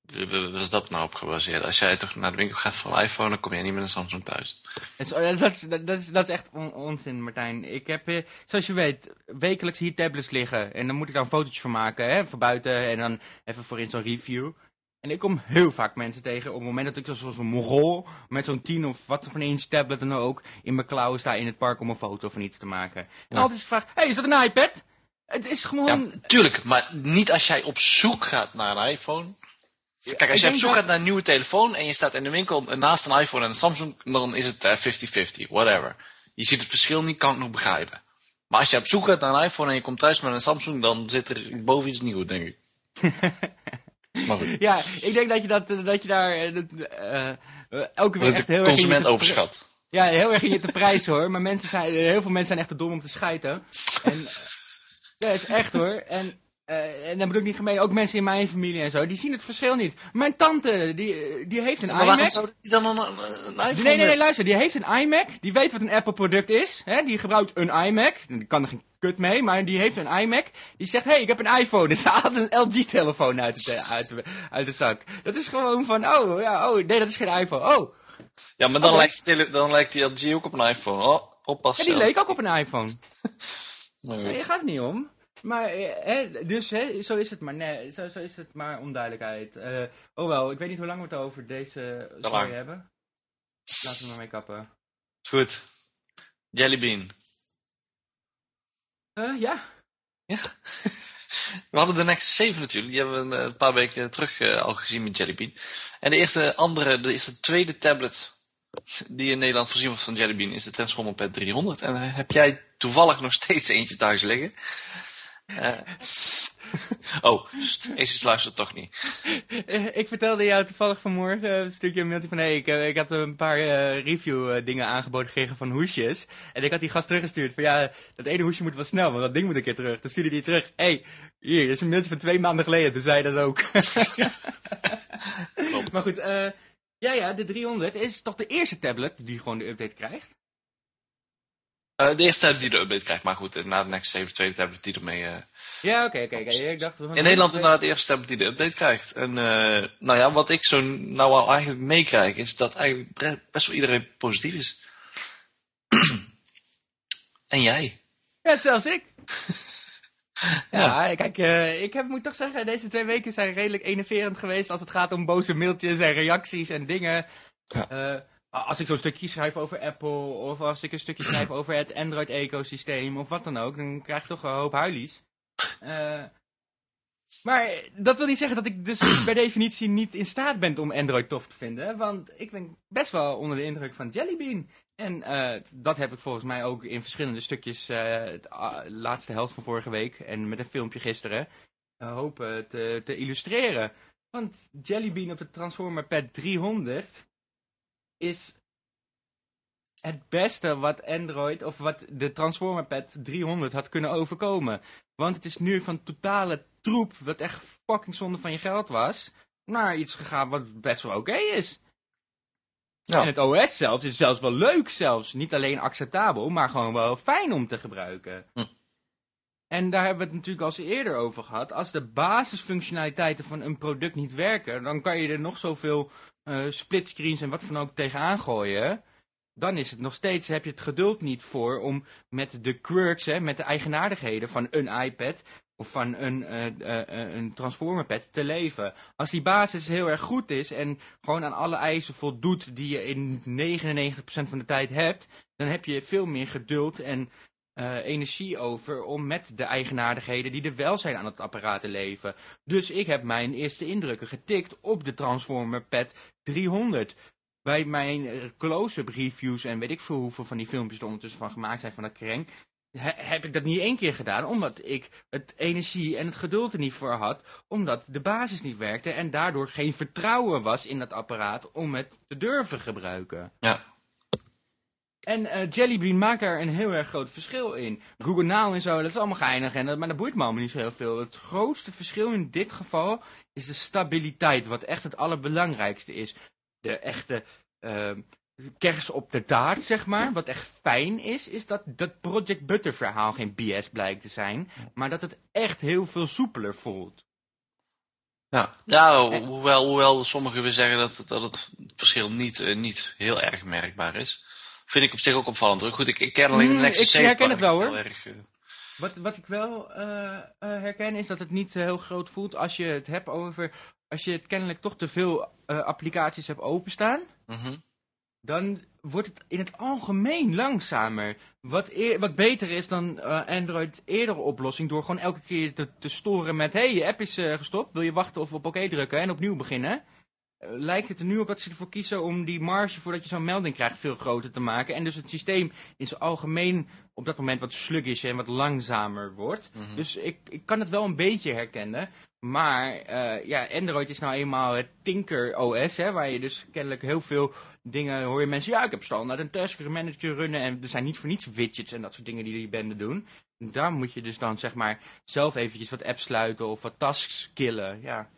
w- w- wat is dat nou op gebaseerd? Als jij toch naar de winkel gaat voor een iPhone, dan kom jij niet met een Samsung thuis. Eh, dat, is, dat, is, dat is echt on- onzin, Martijn. Ik heb, eh, zoals je weet, wekelijks hier tablets liggen. En dan moet ik daar een fotootje van maken, hè, voor buiten. En dan even voor in zo'n review. En ik kom heel vaak mensen tegen op het moment dat ik zoals een mogol met zo'n 10 of wat van inch tablet dan ook in mijn klauwen sta in het park om een foto van iets te maken. En Ja. altijd is de vraag, hey, is dat een iPad? Het is gewoon... Ja, tuurlijk, maar niet als jij op zoek gaat naar een iPhone. Kijk, als je op zoek dat- gaat naar een nieuwe telefoon en je staat in de winkel naast een iPhone en een Samsung, dan is het eh, 50-50, whatever. Je ziet het verschil niet, kan ik nog begrijpen. Maar als je op zoek gaat naar een iPhone en je komt thuis met een Samsung, dan zit er boven iets nieuws, denk ik. [LAUGHS] Ja, ik denk dat je, dat, eh, dat je daar eh, dat, eh, elke week echt de heel erg... consument overschat. Ja, heel erg in je te prijzen hoor. Maar mensen zijn, heel veel mensen zijn echt te dom om te schijten. En, ja, is echt hoor. En, eh, en dan bedoel ik niet gemeen, ook mensen in mijn familie en zo, die zien het verschil niet. Mijn tante, die, eh, die heeft een Maar waarom iMac. zou die dan een, een, iPhone Nee, nee, nee, luister, die heeft een iMac, die weet wat een Apple product is. Hè? Die gebruikt een iMac, die kan er geen kut mee, maar die heeft een iMac. Die zegt, hé, hey, ik heb een iPhone. [LAUGHS] Dus hij haalt een LG-telefoon uit, de, uit, de, uit de zak. Dat is gewoon van, oh, ja, oh, nee, dat is geen iPhone. Oh, Ja, maar dan, Oké. lijkt, die dan lijkt die LG ook op een iPhone. Oh, ja, oppassen. die leek ook op een iPhone. Maar [LAUGHS] Nee, goed. gaat het niet om. Maar, eh, hè, dus hè, zo is het maar, nee, zo, zo is het maar onduidelijkheid. Eh, oh wel, ik weet niet hoe lang we het over deze story hebben. Laten we maar mee kappen. Is goed. Jellybean. Eh, ja, [LAUGHS] We hadden de Nexus 7 natuurlijk. Die hebben we een, paar weken terug al gezien met Jellybean. En de eerste andere, de eerste tweede tablet die in Nederland voorzien wordt van Jellybean is de Transformer Pad 300. En daar heb jij toevallig nog steeds eentje thuis liggen. [LAUGHS] Oh, st, Asus luistert toch niet. Eh, Ik vertelde jou toevallig vanmorgen een stukje een mailtje van... Hey, ik, eh, ik had een paar eh, review dingen aangeboden gekregen van hoesjes. En ik had die gast teruggestuurd van ja, dat ene hoesje moet wel snel, want dat ding moet een keer terug. Dan stuurde hij terug. hey, hier, is een mailtje van twee maanden geleden. Toen zei hij dat ook. [LAUGHS] maar goed, ja ja, de 300 is toch de eerste tablet die gewoon de update krijgt? De eerste tablet die de update krijgt. Maar goed, na de Nexus 7 de tweede tablet die ermee... Ja, oké, oké, oké. Ik dacht. In Nederland inderdaad de eerste tablet die de update krijgt. En eh, nou ja, wat ik zo nou al eigenlijk meekrijg, is dat eigenlijk best wel iedereen positief is. [CLEARS THROAT] en jij? Ja, zelfs ik. [LAUGHS] Ja, kijk, eh, ik heb, moet toch zeggen, deze twee weken zijn redelijk enerverend geweest als het gaat om boze mailtjes en reacties en dingen. Ja. Eh, als ik zo'n stukje schrijf over Apple, of als ik een stukje schrijf [CLEARS THROAT] over het Android-ecosysteem, of wat dan ook, dan krijg je toch een hoop huilies. Eh, maar dat wil niet zeggen dat ik dus [CLEARS THROAT] per definitie niet in staat ben om Android tof te vinden, want ik ben best wel onder de indruk van Jellybean. En eh, dat heb ik volgens mij ook in verschillende stukjes, eh de ah, laatste helft van vorige week en met een filmpje gisteren, eh, hopen te, te illustreren. Want Jellybean op de Transformer Pad 300 is het beste wat Android, of wat de Transformer Pad 300 had kunnen overkomen. Want het is nu van totale troep, wat echt fucking zonde van je geld was, naar iets gegaan wat best wel oké is. Ja. En het OS zelfs is zelfs wel leuk zelfs. Niet alleen acceptabel, maar gewoon wel fijn om te gebruiken. Hm. En daar hebben we het natuurlijk al eens eerder over gehad. Als de basisfunctionaliteiten van een product niet werken, dan kan je er nog zoveel eh splitscreens en wat van ook tegenaan gooien. Dan is het nog steeds, heb je het geduld niet voor om met de quirks, hè, met de eigenaardigheden van een iPad of van een, eh, eh, een transformerpad te leven. Als die basis heel erg goed is en gewoon aan alle eisen voldoet die je in 99% van de tijd hebt, dan heb je veel meer geduld en eh, energie over om met de eigenaardigheden die er wel zijn aan het apparaat te leven. Dus ik heb mijn eerste indrukken getikt op de Transformer Pad 300. Bij mijn eh, close-up reviews en weet ik veel hoeveel van die filmpjes er ondertussen van gemaakt zijn van dat kreng, he- heb ik dat niet één keer gedaan, omdat ik het energie en het geduld er niet voor had, omdat de basis niet werkte en daardoor geen vertrouwen was in dat apparaat om het te durven gebruiken. Ja. En eh, Jellybean maakt daar een heel erg groot verschil in. Google Now en zo, dat is allemaal geinig, en dat, maar dat boeit me allemaal niet zo heel veel. Het grootste verschil in dit geval is de stabiliteit, wat echt het allerbelangrijkste is. De echte eh, kers op de taart, zeg maar. Wat echt fijn is, is dat dat Project Butter verhaal geen BS blijkt te zijn, maar dat het echt heel veel soepeler voelt. Ja, ja ho- hoewel, hoewel sommigen weer zeggen dat, dat het verschil niet, eh, niet heel erg merkbaar is. Vind ik op zich ook opvallend. hoor. Goed, ik, ik ken alleen de Nexus ik 7. herken het wel, hoor. erg, eh, Wat, wat ik wel eh, eh, herken is dat het niet heel groot voelt als je het hebt over... Als je het kennelijk toch te veel applicaties hebt openstaan. mhm. dan wordt het in het algemeen langzamer. Wat, eer- wat beter is dan eh, Android eerdere oplossing door gewoon elke keer te, te storen met... hey, je app is gestopt, wil je wachten of op oké drukken en opnieuw beginnen? Eh, lijkt het er nu op dat ze ervoor kiezen om die marge voordat je zo'n melding krijgt veel groter te maken. En dus het systeem in zijn algemeen op dat moment wat sluggish en wat langzamer wordt. Dus ik, ik kan het wel een beetje herkennen. Maar eh, ja, Android is nou eenmaal het Tinker OS, hè, waar je dus kennelijk heel veel dingen hoor je mensen, ja, ik heb standaard een tasker manager runnen en er zijn niet voor niets widgets en dat soort dingen die die benden doen. Daar moet je dus dan zeg maar zelf eventjes wat apps sluiten of wat tasks killen. Ja,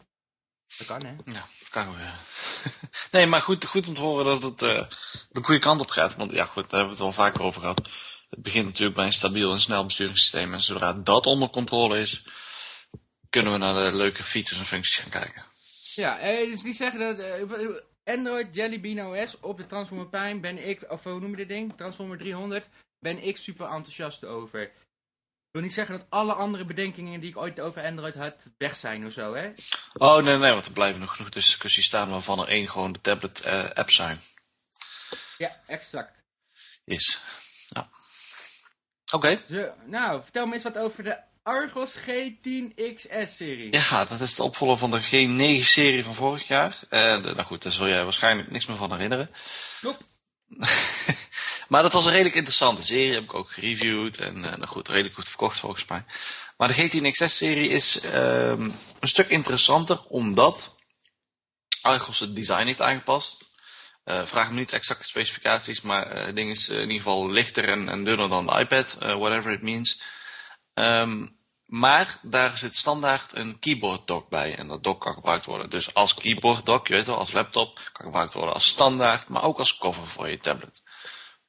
dat kan hè. Ja, dat kan ook, ja. [LAUGHS] nee, maar goed, goed om te horen dat het eh, de goede kant op gaat. Want ja, goed, daar hebben we het al vaker over gehad. Het begint natuurlijk bij een stabiel en snel besturingssysteem. En zodra dat onder controle is, kunnen we naar de leuke features en functies gaan kijken. Ja, eh, dus die zeggen dat eh, Android Jelly Bean OS op de Transformer Pine ben ik, of hoe noem je dit ding? Transformer 300, ben ik super enthousiast over. Ik wil niet zeggen dat alle andere bedenkingen die ik ooit over Android had weg zijn of zo, hè? Oh, nee, nee, want er blijven nog genoeg discussies staan waarvan er één gewoon de tablet eh, zijn. Ja, exact. Is. Ja. Oké. Nou, vertel me eens wat over de Argos G10XS-serie. Ja, dat is de opvolger van de G9-serie van vorig jaar. De- nou goed, daar zul jij waarschijnlijk niks meer van herinneren. Klopt. [LAUGHS] maar dat was een redelijk interessante serie, heb ik ook gereviewd en eh, nou goed, redelijk goed verkocht volgens mij. Maar de G10XS-serie is ehm, een stuk interessanter omdat Argos het design heeft aangepast. Eh, vraag me niet exacte specificaties, maar eh, het ding is in ieder geval lichter en, en dunner dan de iPad, whatever it means. Ehm, maar daar zit standaard een keyboard dock bij. En dat dock kan gebruikt worden. Dus als keyboard dock, je weet wel, als laptop, kan gebruikt worden als standaard, maar ook als cover voor je tablet.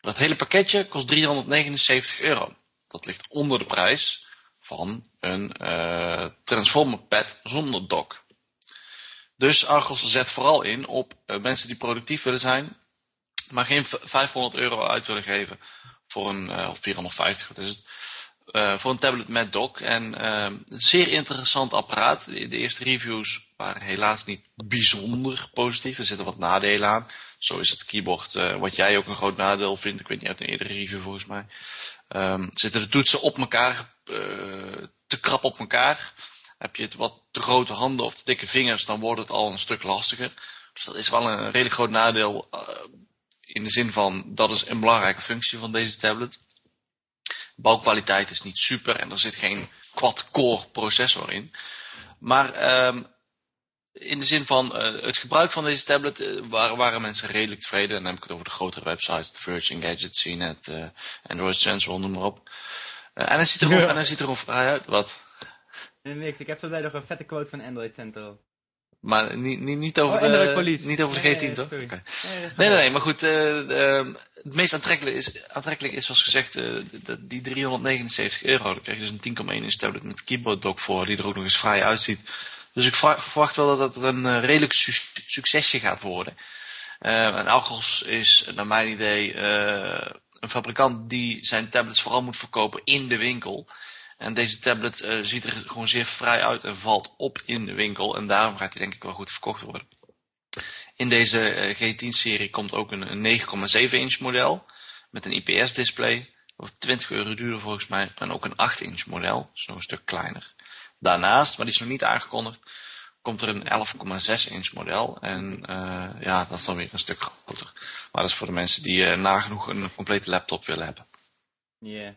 Dat hele pakketje kost 379 euro. Dat ligt onder de prijs van een eh, Transformer pad zonder dock. Dus Argos zet vooral in op eh, mensen die productief willen zijn, maar geen v- 500 euro uit willen geven voor een, eh, of 450, wat is het, voor een tablet met dock. En een zeer interessant apparaat. De eerste reviews helaas niet bijzonder positief. Er zitten wat nadelen aan. Zo is het keyboard, eh, wat jij ook een groot nadeel vindt. Ik weet niet uit een eerdere review volgens mij. Ehm, zitten de toetsen op elkaar, eh, te krap op elkaar. Heb je het wat te grote handen of te dikke vingers, dan wordt het al een stuk lastiger. Dus dat is wel een redelijk groot nadeel. eh, in de zin van, dat is een belangrijke functie van deze tablet. Bouwkwaliteit is niet super en er zit geen quad-core processor in. Maar ehm, in de zin van eh, het gebruik van deze tablet eh, waren, waren mensen redelijk tevreden. En dan heb ik het over de grotere websites, The Verge, Engadget, CNET, eh Android Central, noem maar op. Eh, en hij ziet er [LAUGHS] Ja. en hij ziet er ook vrij uit. Wat? Nee, niks. Ik heb zo nog een vette quote van Android Central. Maar niet, niet, niet over Oh, de, niet over de Nee, G10, nee, toch? Nee, Nee, nee, maar goed, eh, ehm, het meest aantrekkelijk is, aantrekkelijk is zoals gezegd, eh, de- die 379 euro. Daar krijg je dus een 10,1 inch tablet met keyboard dock voor, die er ook nog eens vrij uitziet. Dus ik verwacht wel dat het een eh, redelijk su- succesje gaat worden. Eh, en Argos is, naar mijn idee, eh, een fabrikant die zijn tablets vooral moet verkopen in de winkel. En deze tablet ziet er gewoon zeer vrij uit en valt op in de winkel. En daarom gaat hij denk ik wel goed verkocht worden. In deze eh, G10-serie komt ook een, een 9,7 inch model met een IPS-display. Wordt 20 euro duurder volgens mij. En ook een 8 inch model, dus nog een stuk kleiner. Daarnaast, maar die is nog niet aangekondigd, komt er een 11,6 inch model. En eh, ja, dat is dan weer een stuk groter. Maar dat is voor de mensen die eh, nagenoeg een complete laptop willen hebben. Ja.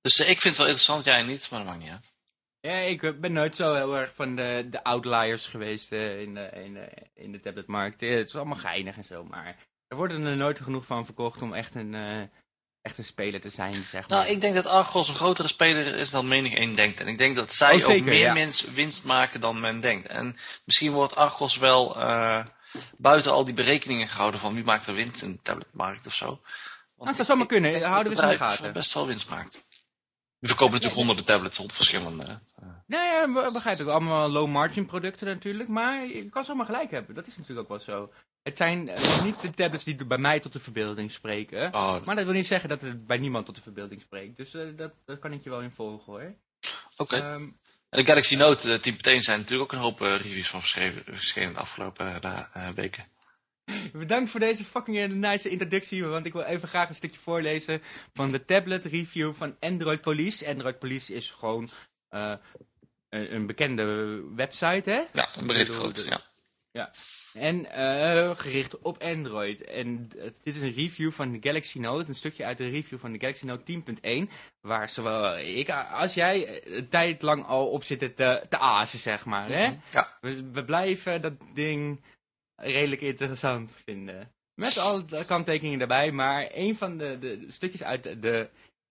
Dus eh, ik vind het wel interessant, jij niet, maar dat maakt niet uit. Ja, ik ben nooit zo heel erg van de, de outliers geweest in, de, in, de, in de tabletmarkt. Het is allemaal geinig en zo, maar er worden er nooit genoeg van verkocht om echt een, echt een speler te zijn, zeg maar. Nou, ik denk dat Argos een grotere speler is dan menig één denkt. En ik denk dat zij Oh, zeker, ook meer ja. mens- winst maken dan men denkt. En misschien wordt Argos wel eh, buiten al die berekeningen gehouden van wie maakt er winst in de tabletmarkt of zo. Want Nou, dat zou zomaar ik- kunnen. ik Houden we ze in de gaten. best wel winst maakt. Die verkopen natuurlijk honderden tablets op verschillende. Nee, ja, be- begrijp ik. Allemaal low margin producten natuurlijk. Maar je kan zomaar gelijk hebben. Dat is natuurlijk ook wel zo. Het zijn eh, niet de tablets die bij mij tot de verbeelding spreken. Oh, Maar dat wil niet zeggen dat het bij niemand tot de verbeelding spreekt. Dus eh, dat, dat kan ik je wel in volgen hoor. oké. Ehm, En de Galaxy Note eh, 10.1 zijn natuurlijk ook een hoop eh, reviews van verschenen de afgelopen eh, eh, weken. Bedankt voor deze fucking eh, nice introductie, want ik wil even graag een stukje voorlezen van de tablet review van Android Police. Android Police is gewoon uh, een, een, bekende website, hè? Ja, een bericht groot, ja. Ja, en uh, gericht op Android. En dit is een review van de Galaxy Note, een stukje uit de review van de Galaxy Note 10.1, waar zowel ik als jij een tijd lang al op zitten te, te azen, zeg maar. Hè? Mhm, ja. We, we blijven dat ding redelijk interessant vinden. Met alle kanttekeningen erbij, maar een van de, de stukjes uit de,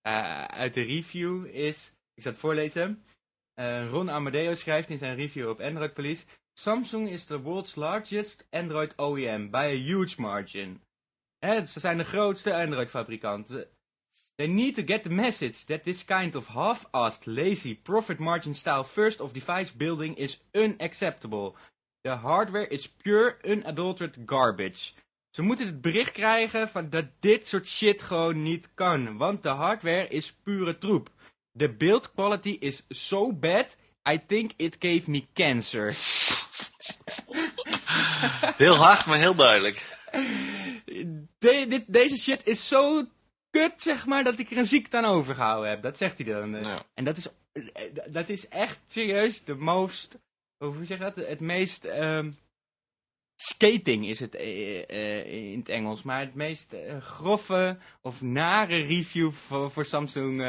uh, uit de review is, ik zal het voorlezen. Uh, Ron Amadeo schrijft in zijn review op Android Police, Samsung is the world's largest Android OEM by a huge margin. Hè, ze zijn de grootste Android fabrikant. They need to get the message that this kind of half-assed, lazy, profit margin style first of device building is unacceptable. The hardware is pure, unadulterated garbage. Ze moeten het bericht krijgen van dat dit soort shit gewoon niet kan. Want de hardware is pure troep. The build quality is so bad, I think it gave me cancer. Heel hard, maar heel duidelijk. De, dit, deze shit is zo kut, zeg maar, dat ik er een ziekte aan overgehouden heb. Dat zegt hij dan. Ja. En dat is, dat is echt serieus de most hoe zeg je dat? Het meest... Um, skating is het uh, uh, in het Engels. Maar het meest uh, grove of nare review voor, voor Samsung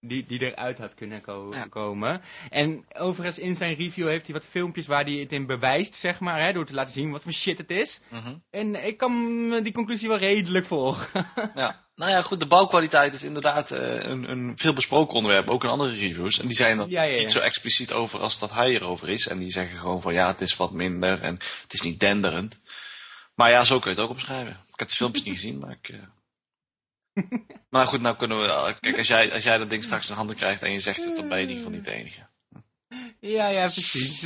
die, die eruit had kunnen ko komen. En overigens in zijn review heeft hij wat filmpjes waar hij het in bewijst, zeg maar. Hè, door te laten zien wat voor shit het is. Mm -hmm. En ik kan die conclusie wel redelijk volgen. ja. [LAUGHS] Nou ja, goed, de bouwkwaliteit is inderdaad uh, een, een veel besproken onderwerp, ook in andere reviews. En die zijn er ja, ja, ja. niet zo expliciet over als dat hij erover is. En die zeggen gewoon van ja, het is wat minder en het is niet denderend. Maar ja, zo kun je het ook omschrijven. Ik heb de filmpjes niet gezien, maar ik... Uh... [LAUGHS] maar goed, nou kunnen we... Kijk, als jij, als jij dat ding straks in handen krijgt en je zegt het, dan ben je in ieder geval niet de enige. Ja, ja, precies.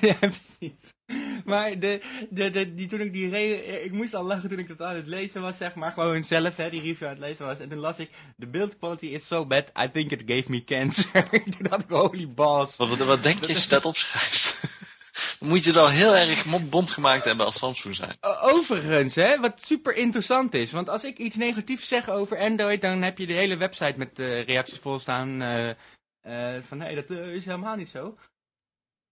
ja, [LAUGHS] precies. [LAUGHS] Maar de, de, de, die, toen ik die re ik moest al lachen toen ik dat aan het lezen was, zeg maar, gewoon zelf, hè, die review aan het lezen was. En toen las ik, the build quality is so bad, I think it gave me cancer. [LAUGHS] toen dacht ik, holy balls. Wat, wat, denk je als je dat opschrijft? [LAUGHS] Dan moet je dan heel erg bond gemaakt hebben als Samsung zijn. Overigens, hè, wat super interessant is. Want als ik iets negatiefs zeg over Android, dan heb je de hele website met uh, reacties volstaan. Uh, uh, van nee, dat is helemaal niet zo.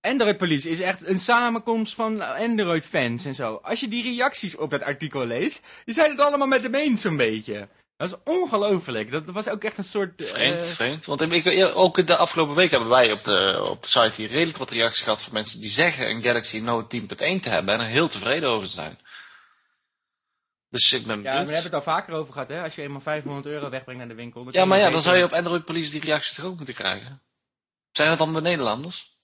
Android Police is echt een samenkomst van Android fans en zo. Als je die reacties op dat artikel leest, die zijn het allemaal met hem eens zo'n beetje. Dat is ongelooflijk. Dat was ook echt een soort... Vreemd, uh... vreemd. Want ik, ook de afgelopen week hebben wij op de, op de site hier redelijk wat reacties gehad van mensen die zeggen een Galaxy Note 10.1 te hebben en er heel tevreden over te zijn. Dus ik ben Ja, we hebben het al vaker over gehad, hè. Als je eenmaal 500 euro wegbrengt naar de winkel... Ja, maar ja, dan zou je op Android Police die reacties toch ook moeten krijgen? Zijn dat dan de Nederlanders?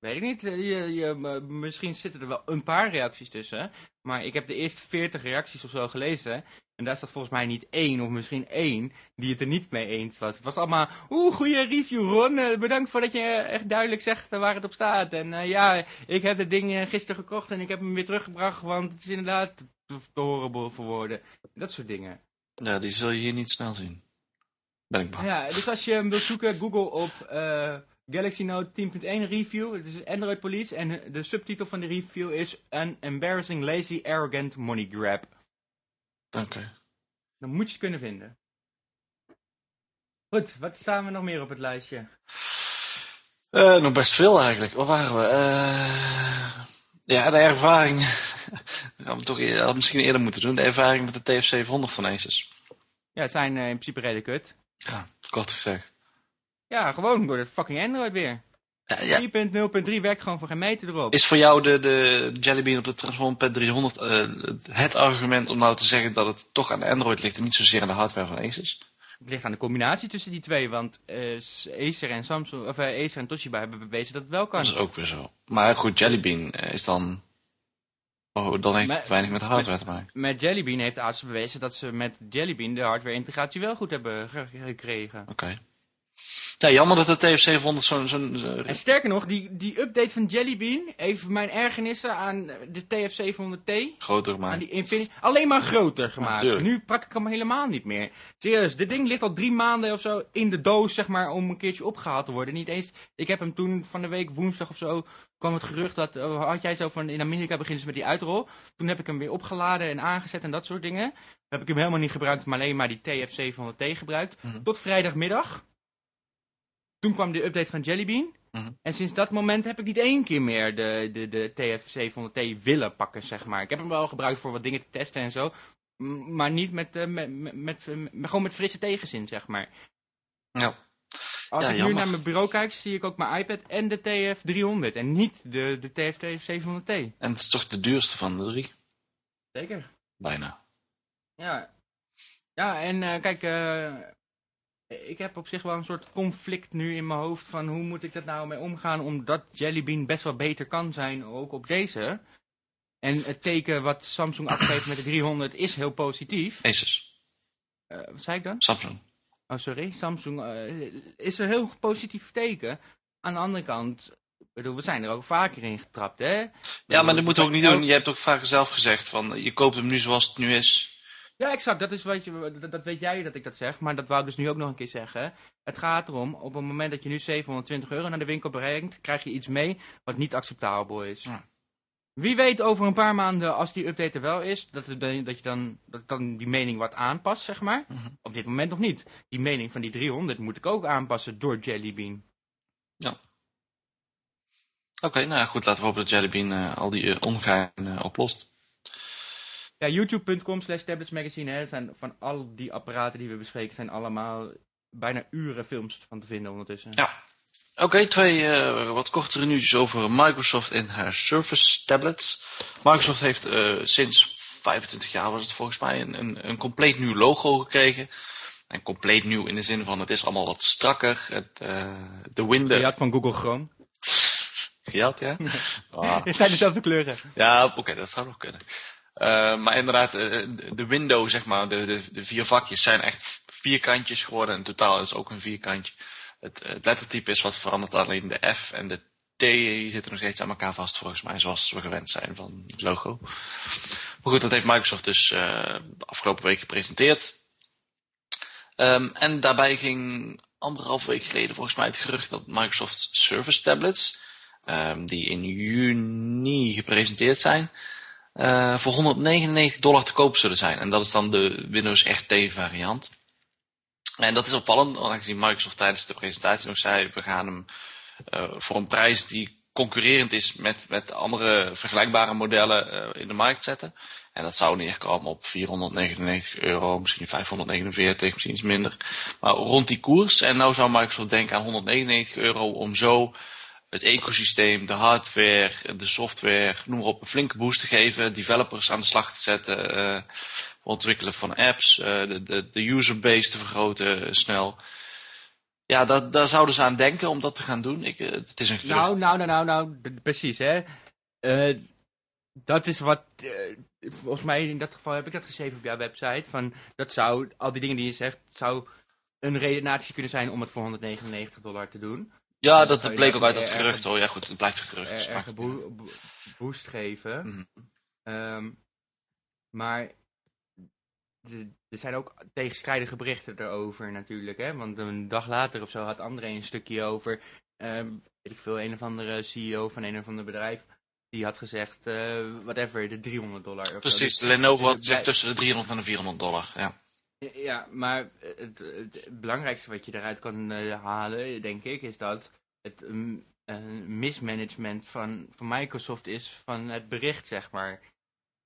Weet ik niet. Je, je, misschien zitten er wel een paar reacties tussen. Maar ik heb de eerste 40 reacties of zo gelezen. En daar staat volgens mij niet één of misschien één die het er niet mee eens was. Het was allemaal, oeh, goede review Ron. Uh, bedankt voor dat je echt duidelijk zegt waar het op staat. En uh, ja, ik heb het ding gisteren gekocht en ik heb hem weer teruggebracht. Want het is inderdaad te, te horrible voor woorden. Dat soort dingen. Ja, die zul je hier niet snel zien. Ben ik bang. Ja, dus als je hem wil zoeken, google op... Uh, Galaxy Note 10.1 review. Het is Android Police en de subtitel van de review is An Embarrassing Lazy Arrogant Money Grab. Oké. Okay. Dan moet je het kunnen vinden. Goed, wat staan we nog meer op het lijstje? Uh, nog best veel eigenlijk. Waar waren we? Uh, ja, de ervaring. [LAUGHS] we toch eerder, misschien eerder moeten doen. De ervaring met de TF700 van Asus. Ja, het zijn uh, in principe redelijk kut. Ja, kort gezegd. Ja, gewoon door de fucking Android weer. Ja, ja. 3.0.3 werkt gewoon voor geen meter erop. Is voor jou de, de Jelly Bean op de Transform Pad 300 uh, het argument om nou te zeggen dat het toch aan Android ligt en niet zozeer aan de hardware van Asus? Het ligt aan de combinatie tussen die twee, want uh, Acer en Samsung, of uh, Acer en Toshiba hebben bewezen dat het wel kan. Dat is ook weer zo. Maar goed, Jelly Bean is dan... Oh, dan heeft met, het weinig met hardware met, te maken. Met Jelly Bean heeft Asus bewezen dat ze met Jelly Bean de hardware integratie wel goed hebben ge gekregen. Oké. Okay. Ja, jammer dat de TF700 zo'n... zo'n zo'n- En sterker nog, die, die update van Jelly Bean heeft mijn ergernissen aan de TF700T, groter aan maar. die Infinity, alleen maar groter gemaakt. Nu pak ik hem helemaal niet meer. Serieus, dit ding ligt al drie maanden of zo in de doos, zeg maar, om een keertje opgehaald te worden. Niet eens, ik heb hem toen van de week woensdag of zo, kwam het gerucht dat, eh, had jij zo van, in Amerika beginnen ze met die uitrol. Toen heb ik hem weer opgeladen en aangezet en dat soort dingen. Heb ik hem helemaal niet gebruikt, maar alleen maar die TF700T gebruikt. Mhm. Tot vrijdagmiddag. Toen kwam de update van Jelly Bean. Mhm. En sinds dat moment heb ik niet één keer meer de, de, de TF700T willen pakken, zeg maar. Ik heb hem wel gebruikt voor wat dingen te testen en zo. Maar niet met, eh, met, met, met, gewoon met frisse tegenzin, zeg maar. Ja. Als Ja, ik nu naar mijn bureau kijk, zie ik ook mijn iPad en de TF300. En niet de, de TF700T. En het is toch de duurste van de drie? Zeker. Bijna. Ja. Ja, en eh, kijk, eh, ik heb op zich wel een soort conflict nu in mijn hoofd van hoe moet ik dat nou mee omgaan, omdat Jellybean best wel beter kan zijn, ook op deze. En het teken wat Samsung afgeeft met de 300 is heel positief. Asus. Eh, wat zei ik dan? Samsung. Oh, sorry. Samsung eh, is een heel positief teken. Aan de andere kant, bedoel, we zijn er ook vaker in getrapt, hè? Ja, maar dat moet je ook niet doen. Je hebt ook vaak zelf gezegd van, je koopt hem nu zoals het nu is. Ja, exact. Dat, is wat je, dat, dat weet jij dat ik dat zeg. Maar dat wou ik dus nu ook nog een keer zeggen. Het gaat erom, op het moment dat je nu 720 euro naar de winkel brengt, krijg je iets mee wat niet acceptabel is. Ja. Wie weet over een paar maanden, als die update er wel is, dat, dat je dan, dat dan die mening wat aanpast, zeg maar. Mhm. Op dit moment nog niet. Die mening van die 300 moet ik ook aanpassen door Jellybean. Oké, nou ja, goed, laten we hopen dat Jellybean eh, al die uh, ongein oplost. Ja, youtube.com slash tabletsmagazine, hè, zijn van al die apparaten die we bespreken, zijn allemaal bijna uren films van te vinden ondertussen. Ja. Oké, twee eh, wat kortere nieuwtjes over Microsoft en haar Surface tablets. Microsoft heeft eh, sinds 25 jaar was het volgens mij een, een, een compleet nieuw logo gekregen. En compleet nieuw in de zin van het is allemaal wat strakker. Het, eh, de window... Had van Google Chrome. Gejat, ja? [LAUGHS] Ah. Het zijn dezelfde kleuren. Ja, oké, dat zou nog kunnen. Eh, maar inderdaad, eh, de- window, zeg maar, de, de, de vier vakjes zijn echt vierkantjes geworden. In totaal is ook een vierkantje. Het, lettertype is wat veranderd, alleen de F en de T zitten nog steeds aan elkaar vast, volgens mij, zoals we gewend zijn van het logo. Maar goed, dat heeft Microsoft dus eh, afgelopen week gepresenteerd. Ehm, en daarbij ging anderhalf week geleden volgens mij het gerucht dat Microsoft Surface tablets, ehm, die in juni gepresenteerd zijn, eh, voor 199 dollar te koop zullen zijn. En dat is dan de Windows RT variant. En dat is opvallend, aangezien Microsoft tijdens de presentatie nog zei, we gaan hem eh, voor een prijs die concurrerend is met, met andere vergelijkbare modellen eh, in de markt zetten. En dat zou neerkomen op 499 euro, misschien 549, misschien iets minder. Maar rond die koers. En nou zou Microsoft denken aan 199 euro om zo het ecosysteem, de hardware, de software, noem maar op, een flinke boost te geven. Developers aan de slag te zetten, eh, ontwikkelen van apps, eh, de, de, de userbase te vergroten eh, snel. Ja, daar, daar zouden ze aan denken om dat te gaan doen. Ik, het is een. Nou, nou, nou, nou, nou, precies, hè. Dat is wat, volgens mij in dat geval heb ik dat geschreven op jouw website, van, dat zou, al die dingen die je zegt, zou een redenatie kunnen zijn om het voor 199 dollar te doen. Ja, dat bleek ook uit dat gerucht. Oh ja, goed, het blijft gerucht. dus Er, erge bo- bo- boost geven. Mhm. Ehm, maar er zijn ook tegenstrijdige berichten erover natuurlijk, hè. Want een dag later of zo had André een stukje over, ehm, weet ik veel, een of andere CEO van een of ander bedrijf. Die had gezegd, eh, whatever, de 300 dollar. Precies, Dus- Lenovo had dus gezegd wij- tussen de 300 en de 400 dollar. Ja. Ja, maar het, belangrijkste wat je eruit kan eh, halen, denk ik, is dat het een mismanagement van, van Microsoft is van het bericht, zeg maar.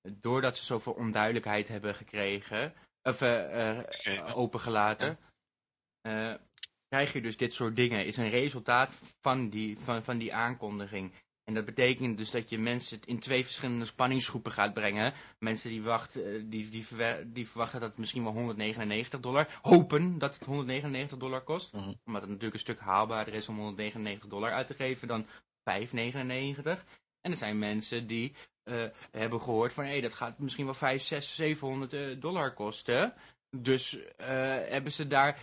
Doordat ze zoveel onduidelijkheid hebben gekregen, of Gegeven. opengelaten, krijg je dus dit soort dingen. Is een resultaat van die, van, van die aankondiging. En dat betekent dus dat je mensen in twee verschillende spanningsgroepen gaat brengen. Mensen die, wachten, eh, die, die, die verwachten dat het misschien wel 199 dollar, hopen dat het 199 dollar kost. Mhm. Omdat het natuurlijk een stuk haalbaarder is om 199 dollar uit te geven dan 599. En er zijn mensen die eh, hebben gehoord van, hé, dat gaat misschien wel 5, 6, 700 eh, dollar kosten. Dus eh, hebben ze daar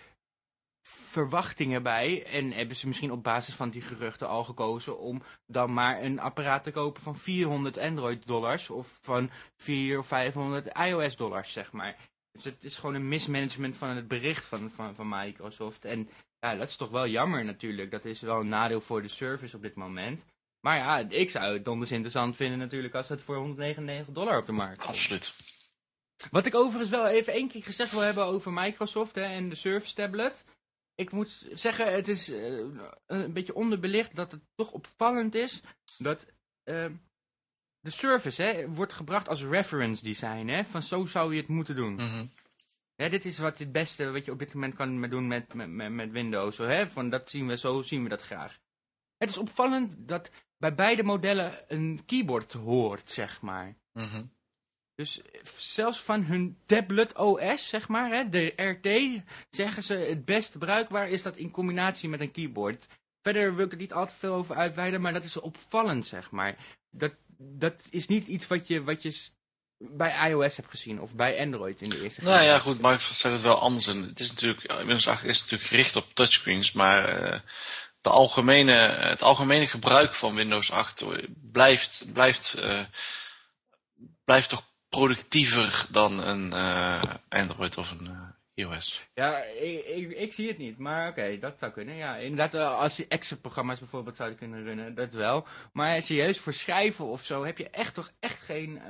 verwachtingen bij. En hebben ze misschien op basis van die geruchten al gekozen om dan maar een apparaat te kopen van 400 Android dollars of van 400 of 500 iOS dollars, zeg maar. Dus het is gewoon een mismanagement van het bericht van, van, van Microsoft. En ja, dat is toch wel jammer natuurlijk. Dat is wel een nadeel voor de service op dit moment. Maar ja, ik zou het donders interessant vinden natuurlijk als het voor 199 dollar op de markt komt. Absoluut. Wat ik overigens wel even één keer gezegd wil hebben over Microsoft hè, en de Surface tablet. Ik moet zeggen, het is uh, een beetje onderbelicht dat het toch opvallend is dat uh, de Surface hè, wordt gebracht als reference design. Hè, van zo zou je het moeten doen. Mm -hmm. Ja, dit is wat het beste wat je op dit moment kan doen met, met, met, met Windows. Zo, hè? Van dat zien we, zo zien we dat graag. Het is opvallend dat bij beide modellen een keyboard hoort, zeg maar. Mm -hmm. Dus zelfs van hun tablet OS, zeg maar, hè, de RT, zeggen ze het best bruikbaar is dat in combinatie met een keyboard. Verder wil ik er niet al te veel over uitweiden, maar dat is opvallend, zeg maar. Dat, dat is niet iets wat je, wat je bij iOS hebt gezien, of bij Android in de eerste Nou ja, goed, Microsoft zegt het wel anders. En het is natuurlijk, Windows 8 is natuurlijk gericht op touchscreens, maar uh, de algemene, het algemene gebruik van Windows 8 blijft, blijft, uh, blijft toch productiever dan een uh, Android of een uh, iOS. Ja, ik, ik, zie het niet, maar oké, dat zou kunnen. Ja, inderdaad, uh, als je Excel-programma's bijvoorbeeld zouden kunnen runnen, dat wel. Maar serieus, voor schrijven of zo heb je echt toch echt geen...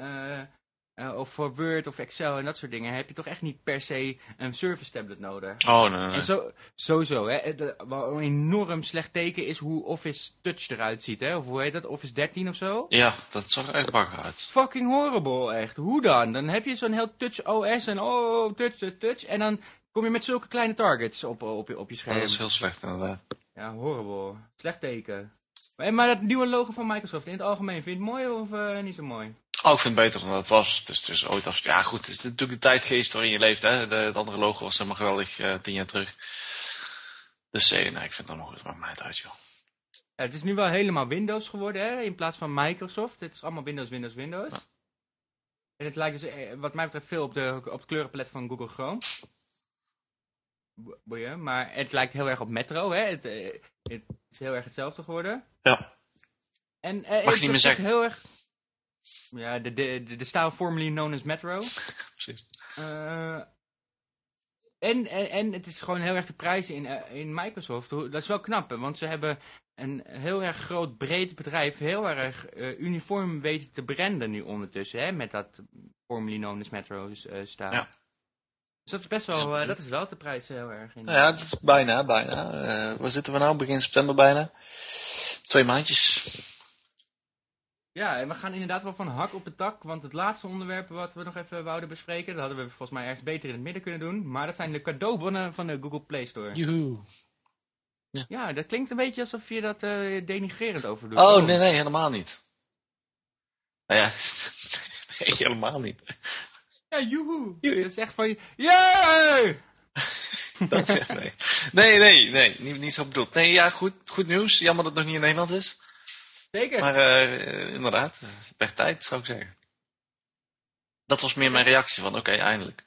Uh, of voor Word of Excel en dat soort dingen heb je toch echt niet per se een Surface tablet nodig. Oh, nee, nee. En zo, sowieso, hè. De, wat een enorm slecht teken is hoe Office Touch eruit ziet, hè. Of hoe heet dat, Office 13 of zo? Ja, dat zag er echt bakker uit. Fucking horrible, echt. Hoe dan? Dan heb je zo'n heel Touch OS en oh, touch, touch, touch. En dan kom je met zulke kleine targets op, op, op je scherm. Ja, dat is heel slecht, inderdaad. Ja, horrible. Slecht teken. Maar, maar dat nieuwe logo van Microsoft in het algemeen, vind je het mooi of uh, niet zo mooi? Oh, ik vind het beter dan dat het was. Dus het is ooit af... Ja, goed, het is natuurlijk de tijdgeest waarin je leeft, hè. De, het andere logo was helemaal geweldig uh, tien jaar terug. Dus nee, ik vind het allemaal goed. Het maakt mij het uit, joh. Ja, het is nu wel helemaal Windows geworden, hè. In plaats van Microsoft. Het is allemaal Windows, Windows, Windows. Ja. En het lijkt dus, wat mij betreft, veel op, de, op het kleurenpalet van Google Chrome. Boeien, maar het lijkt heel erg op Metro, hè. Het, het is heel erg hetzelfde geworden. Ja. En uh, Mag het je niet meer zeggen. heel erg... Ja, de, de, de, de style formerly known as Metro. [LAUGHS] Precies. Uh, en, en, en het is gewoon heel erg de prijzen in, uh, in Microsoft. Dat is wel knap, hè, want ze hebben een heel erg groot, breed bedrijf heel erg uh, uniform weten te branden nu ondertussen. Hè, met dat formerly known as Metro style. Ja. Dus dat is best wel, dat is wel de prijs heel erg. In nou ja, dat is bijna, bijna. waar zitten we nou? Begin september bijna. Twee maandjes. Ja, en we gaan inderdaad wel van hak op de tak, want het laatste onderwerp wat we nog even wouden bespreken, dat hadden we volgens mij ergens beter in het midden kunnen doen, maar dat zijn de cadeaubonnen van de Google Play Store. Joehoe. Ja. ja, dat klinkt een beetje alsof je dat uh, denigrerend over doet. Oh, nee, nee, helemaal niet. Nou ja, [LAUGHS] nee, helemaal niet. Ja, joehoe. Dat is echt van, yeah! [LAUGHS] dat is echt, nee. Nee, nee, nee, niet, niet zo bedoeld. Nee, ja, goed, goed nieuws. Jammer dat het nog niet in Nederland is. Zeker. Maar uh, inderdaad, werd tijd, zou ik zeggen. Dat was meer mijn reactie van, oké, okay, eindelijk.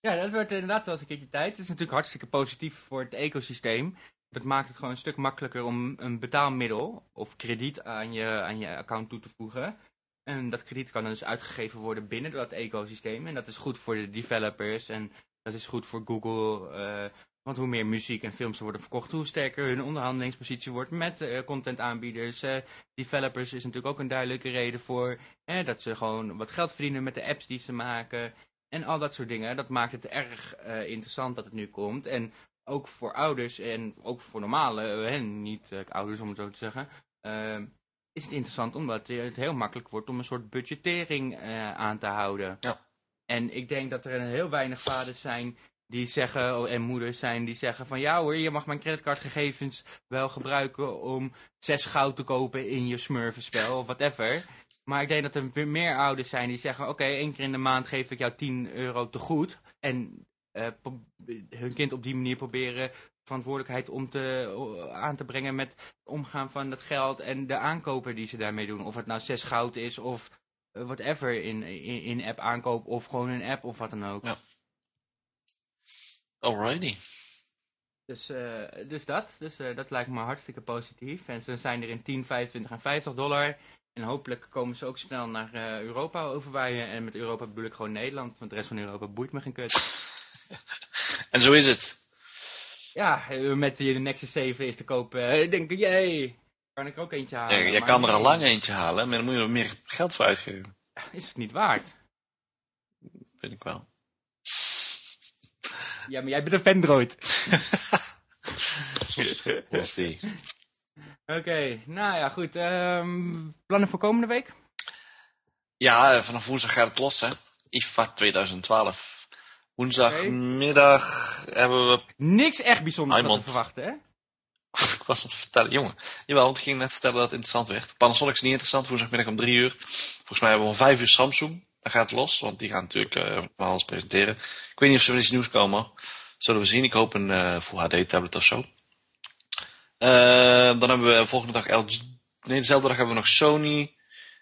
Ja, dat werd inderdaad wel eens een keertje tijd. Het is natuurlijk hartstikke positief voor het ecosysteem. Dat maakt het gewoon een stuk makkelijker om een betaalmiddel of krediet aan je, aan je account toe te voegen. En dat krediet kan dan dus uitgegeven worden binnen dat ecosysteem. En dat is goed voor de developers en dat is goed voor Google. Uh, want hoe meer muziek en films er worden verkocht, hoe sterker hun onderhandelingspositie wordt met uh, contentaanbieders. Uh, developers is natuurlijk ook een duidelijke reden voor. Eh, dat ze gewoon wat geld verdienen met de apps die ze maken. En al dat soort dingen. Dat maakt het erg uh, interessant dat het nu komt. En ook voor ouders en ook voor normale, niet ouders om het zo te zeggen, is het interessant omdat het heel makkelijk wordt om een soort budgettering aan te houden. Ja. En ik denk dat er heel weinig vaders zijn die zeggen, en moeders zijn die zeggen van ja hoor, je mag mijn creditcardgegevens wel gebruiken om zes goud te kopen in je smurfenspel of whatever. Maar ik denk dat er meer ouders zijn die zeggen, oké, één keer in de maand geef ik jou 10 euro te goed. En uh, hun kind op die manier proberen verantwoordelijkheid om te, aan te brengen met omgaan van dat geld en de aankopen die ze daarmee doen. Of het nou zes goud is of whatever in, in, app aankoop of gewoon een app of wat dan ook. Alrighty. Dus, eh, dus dat. Dus eh, dat lijkt me hartstikke positief. En ze zijn er in 10, 25 en 50 dollar. En hopelijk komen ze ook snel naar eh, Europa overwaaien. En met Europa bedoel ik gewoon Nederland. Want de rest van Europa boeit me geen kut. [LAUGHS] En zo is het. Ja, met die de Nexus 7 is te kopen. eh, denk ik, jee, kan ik er ook eentje halen. Ja, jij Maar kan er al lang eentje halen, maar dan moet je er meer geld voor uitgeven. Is het niet waard? Vind ik wel. Ja, maar jij bent een Vendroid. [LAUGHS] We'll see. Oké, nou ja, goed. ehm, plannen voor komende week? Ja, vanaf woensdag gaat het los, hè. IFA 2012. Woensdagmiddag hebben we... Niks echt bijzonders te verwachten, hè? [LAUGHS] ik was het te vertellen, jongen. Jawel, want ik ging net vertellen dat het interessant werd. Panasonic is niet interessant, woensdagmiddag om drie uur. Volgens mij hebben we om vijf uur Samsung. Gaat los, want die gaan natuurlijk eh van alles presenteren. Ik weet niet of ze met iets nieuws komen. Zullen we zien. Ik hoop een eh Full HD tablet of zo. Eh, dan hebben we volgende dag LG... Nee, dezelfde dag hebben we nog Sony.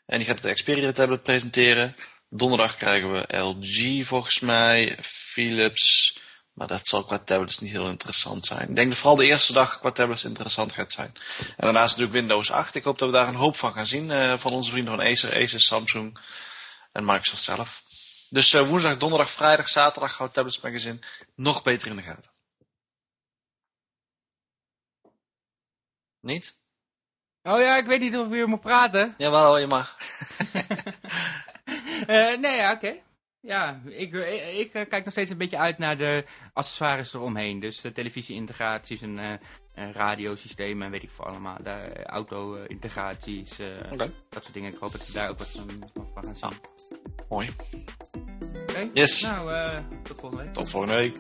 En die gaat het Xperia tablet presenteren. Donderdag krijgen we LG volgens mij. Philips. Maar dat zal qua tablets niet heel interessant zijn. Ik denk dat vooral de eerste dag qua tablets interessant gaat zijn. En daarnaast natuurlijk Windows 8. Ik hoop dat we daar een hoop van gaan zien. eh, van onze vrienden van Acer, Asus, Samsung en Microsoft zelf. Dus eh, woensdag, donderdag, vrijdag, zaterdag houdt Tablets Magazine nog beter in de gaten. Niet? Oh ja, ik weet niet of we hier moet praten. Jawel, je mag. [LAUGHS] Eh, nee, ja, oké. Ja, ik, ik, ik, eh, kijk nog steeds een beetje uit naar de accessoires eromheen. Dus de televisie-integraties en eh, eh, radiosystemen en weet ik veel allemaal. De auto-integraties, eh, dat soort dingen. Ik hoop dat we daar ook wat van, gaan zien. mooi. Oké? Yes. Nou, eh, tot volgende week. Tot volgende week.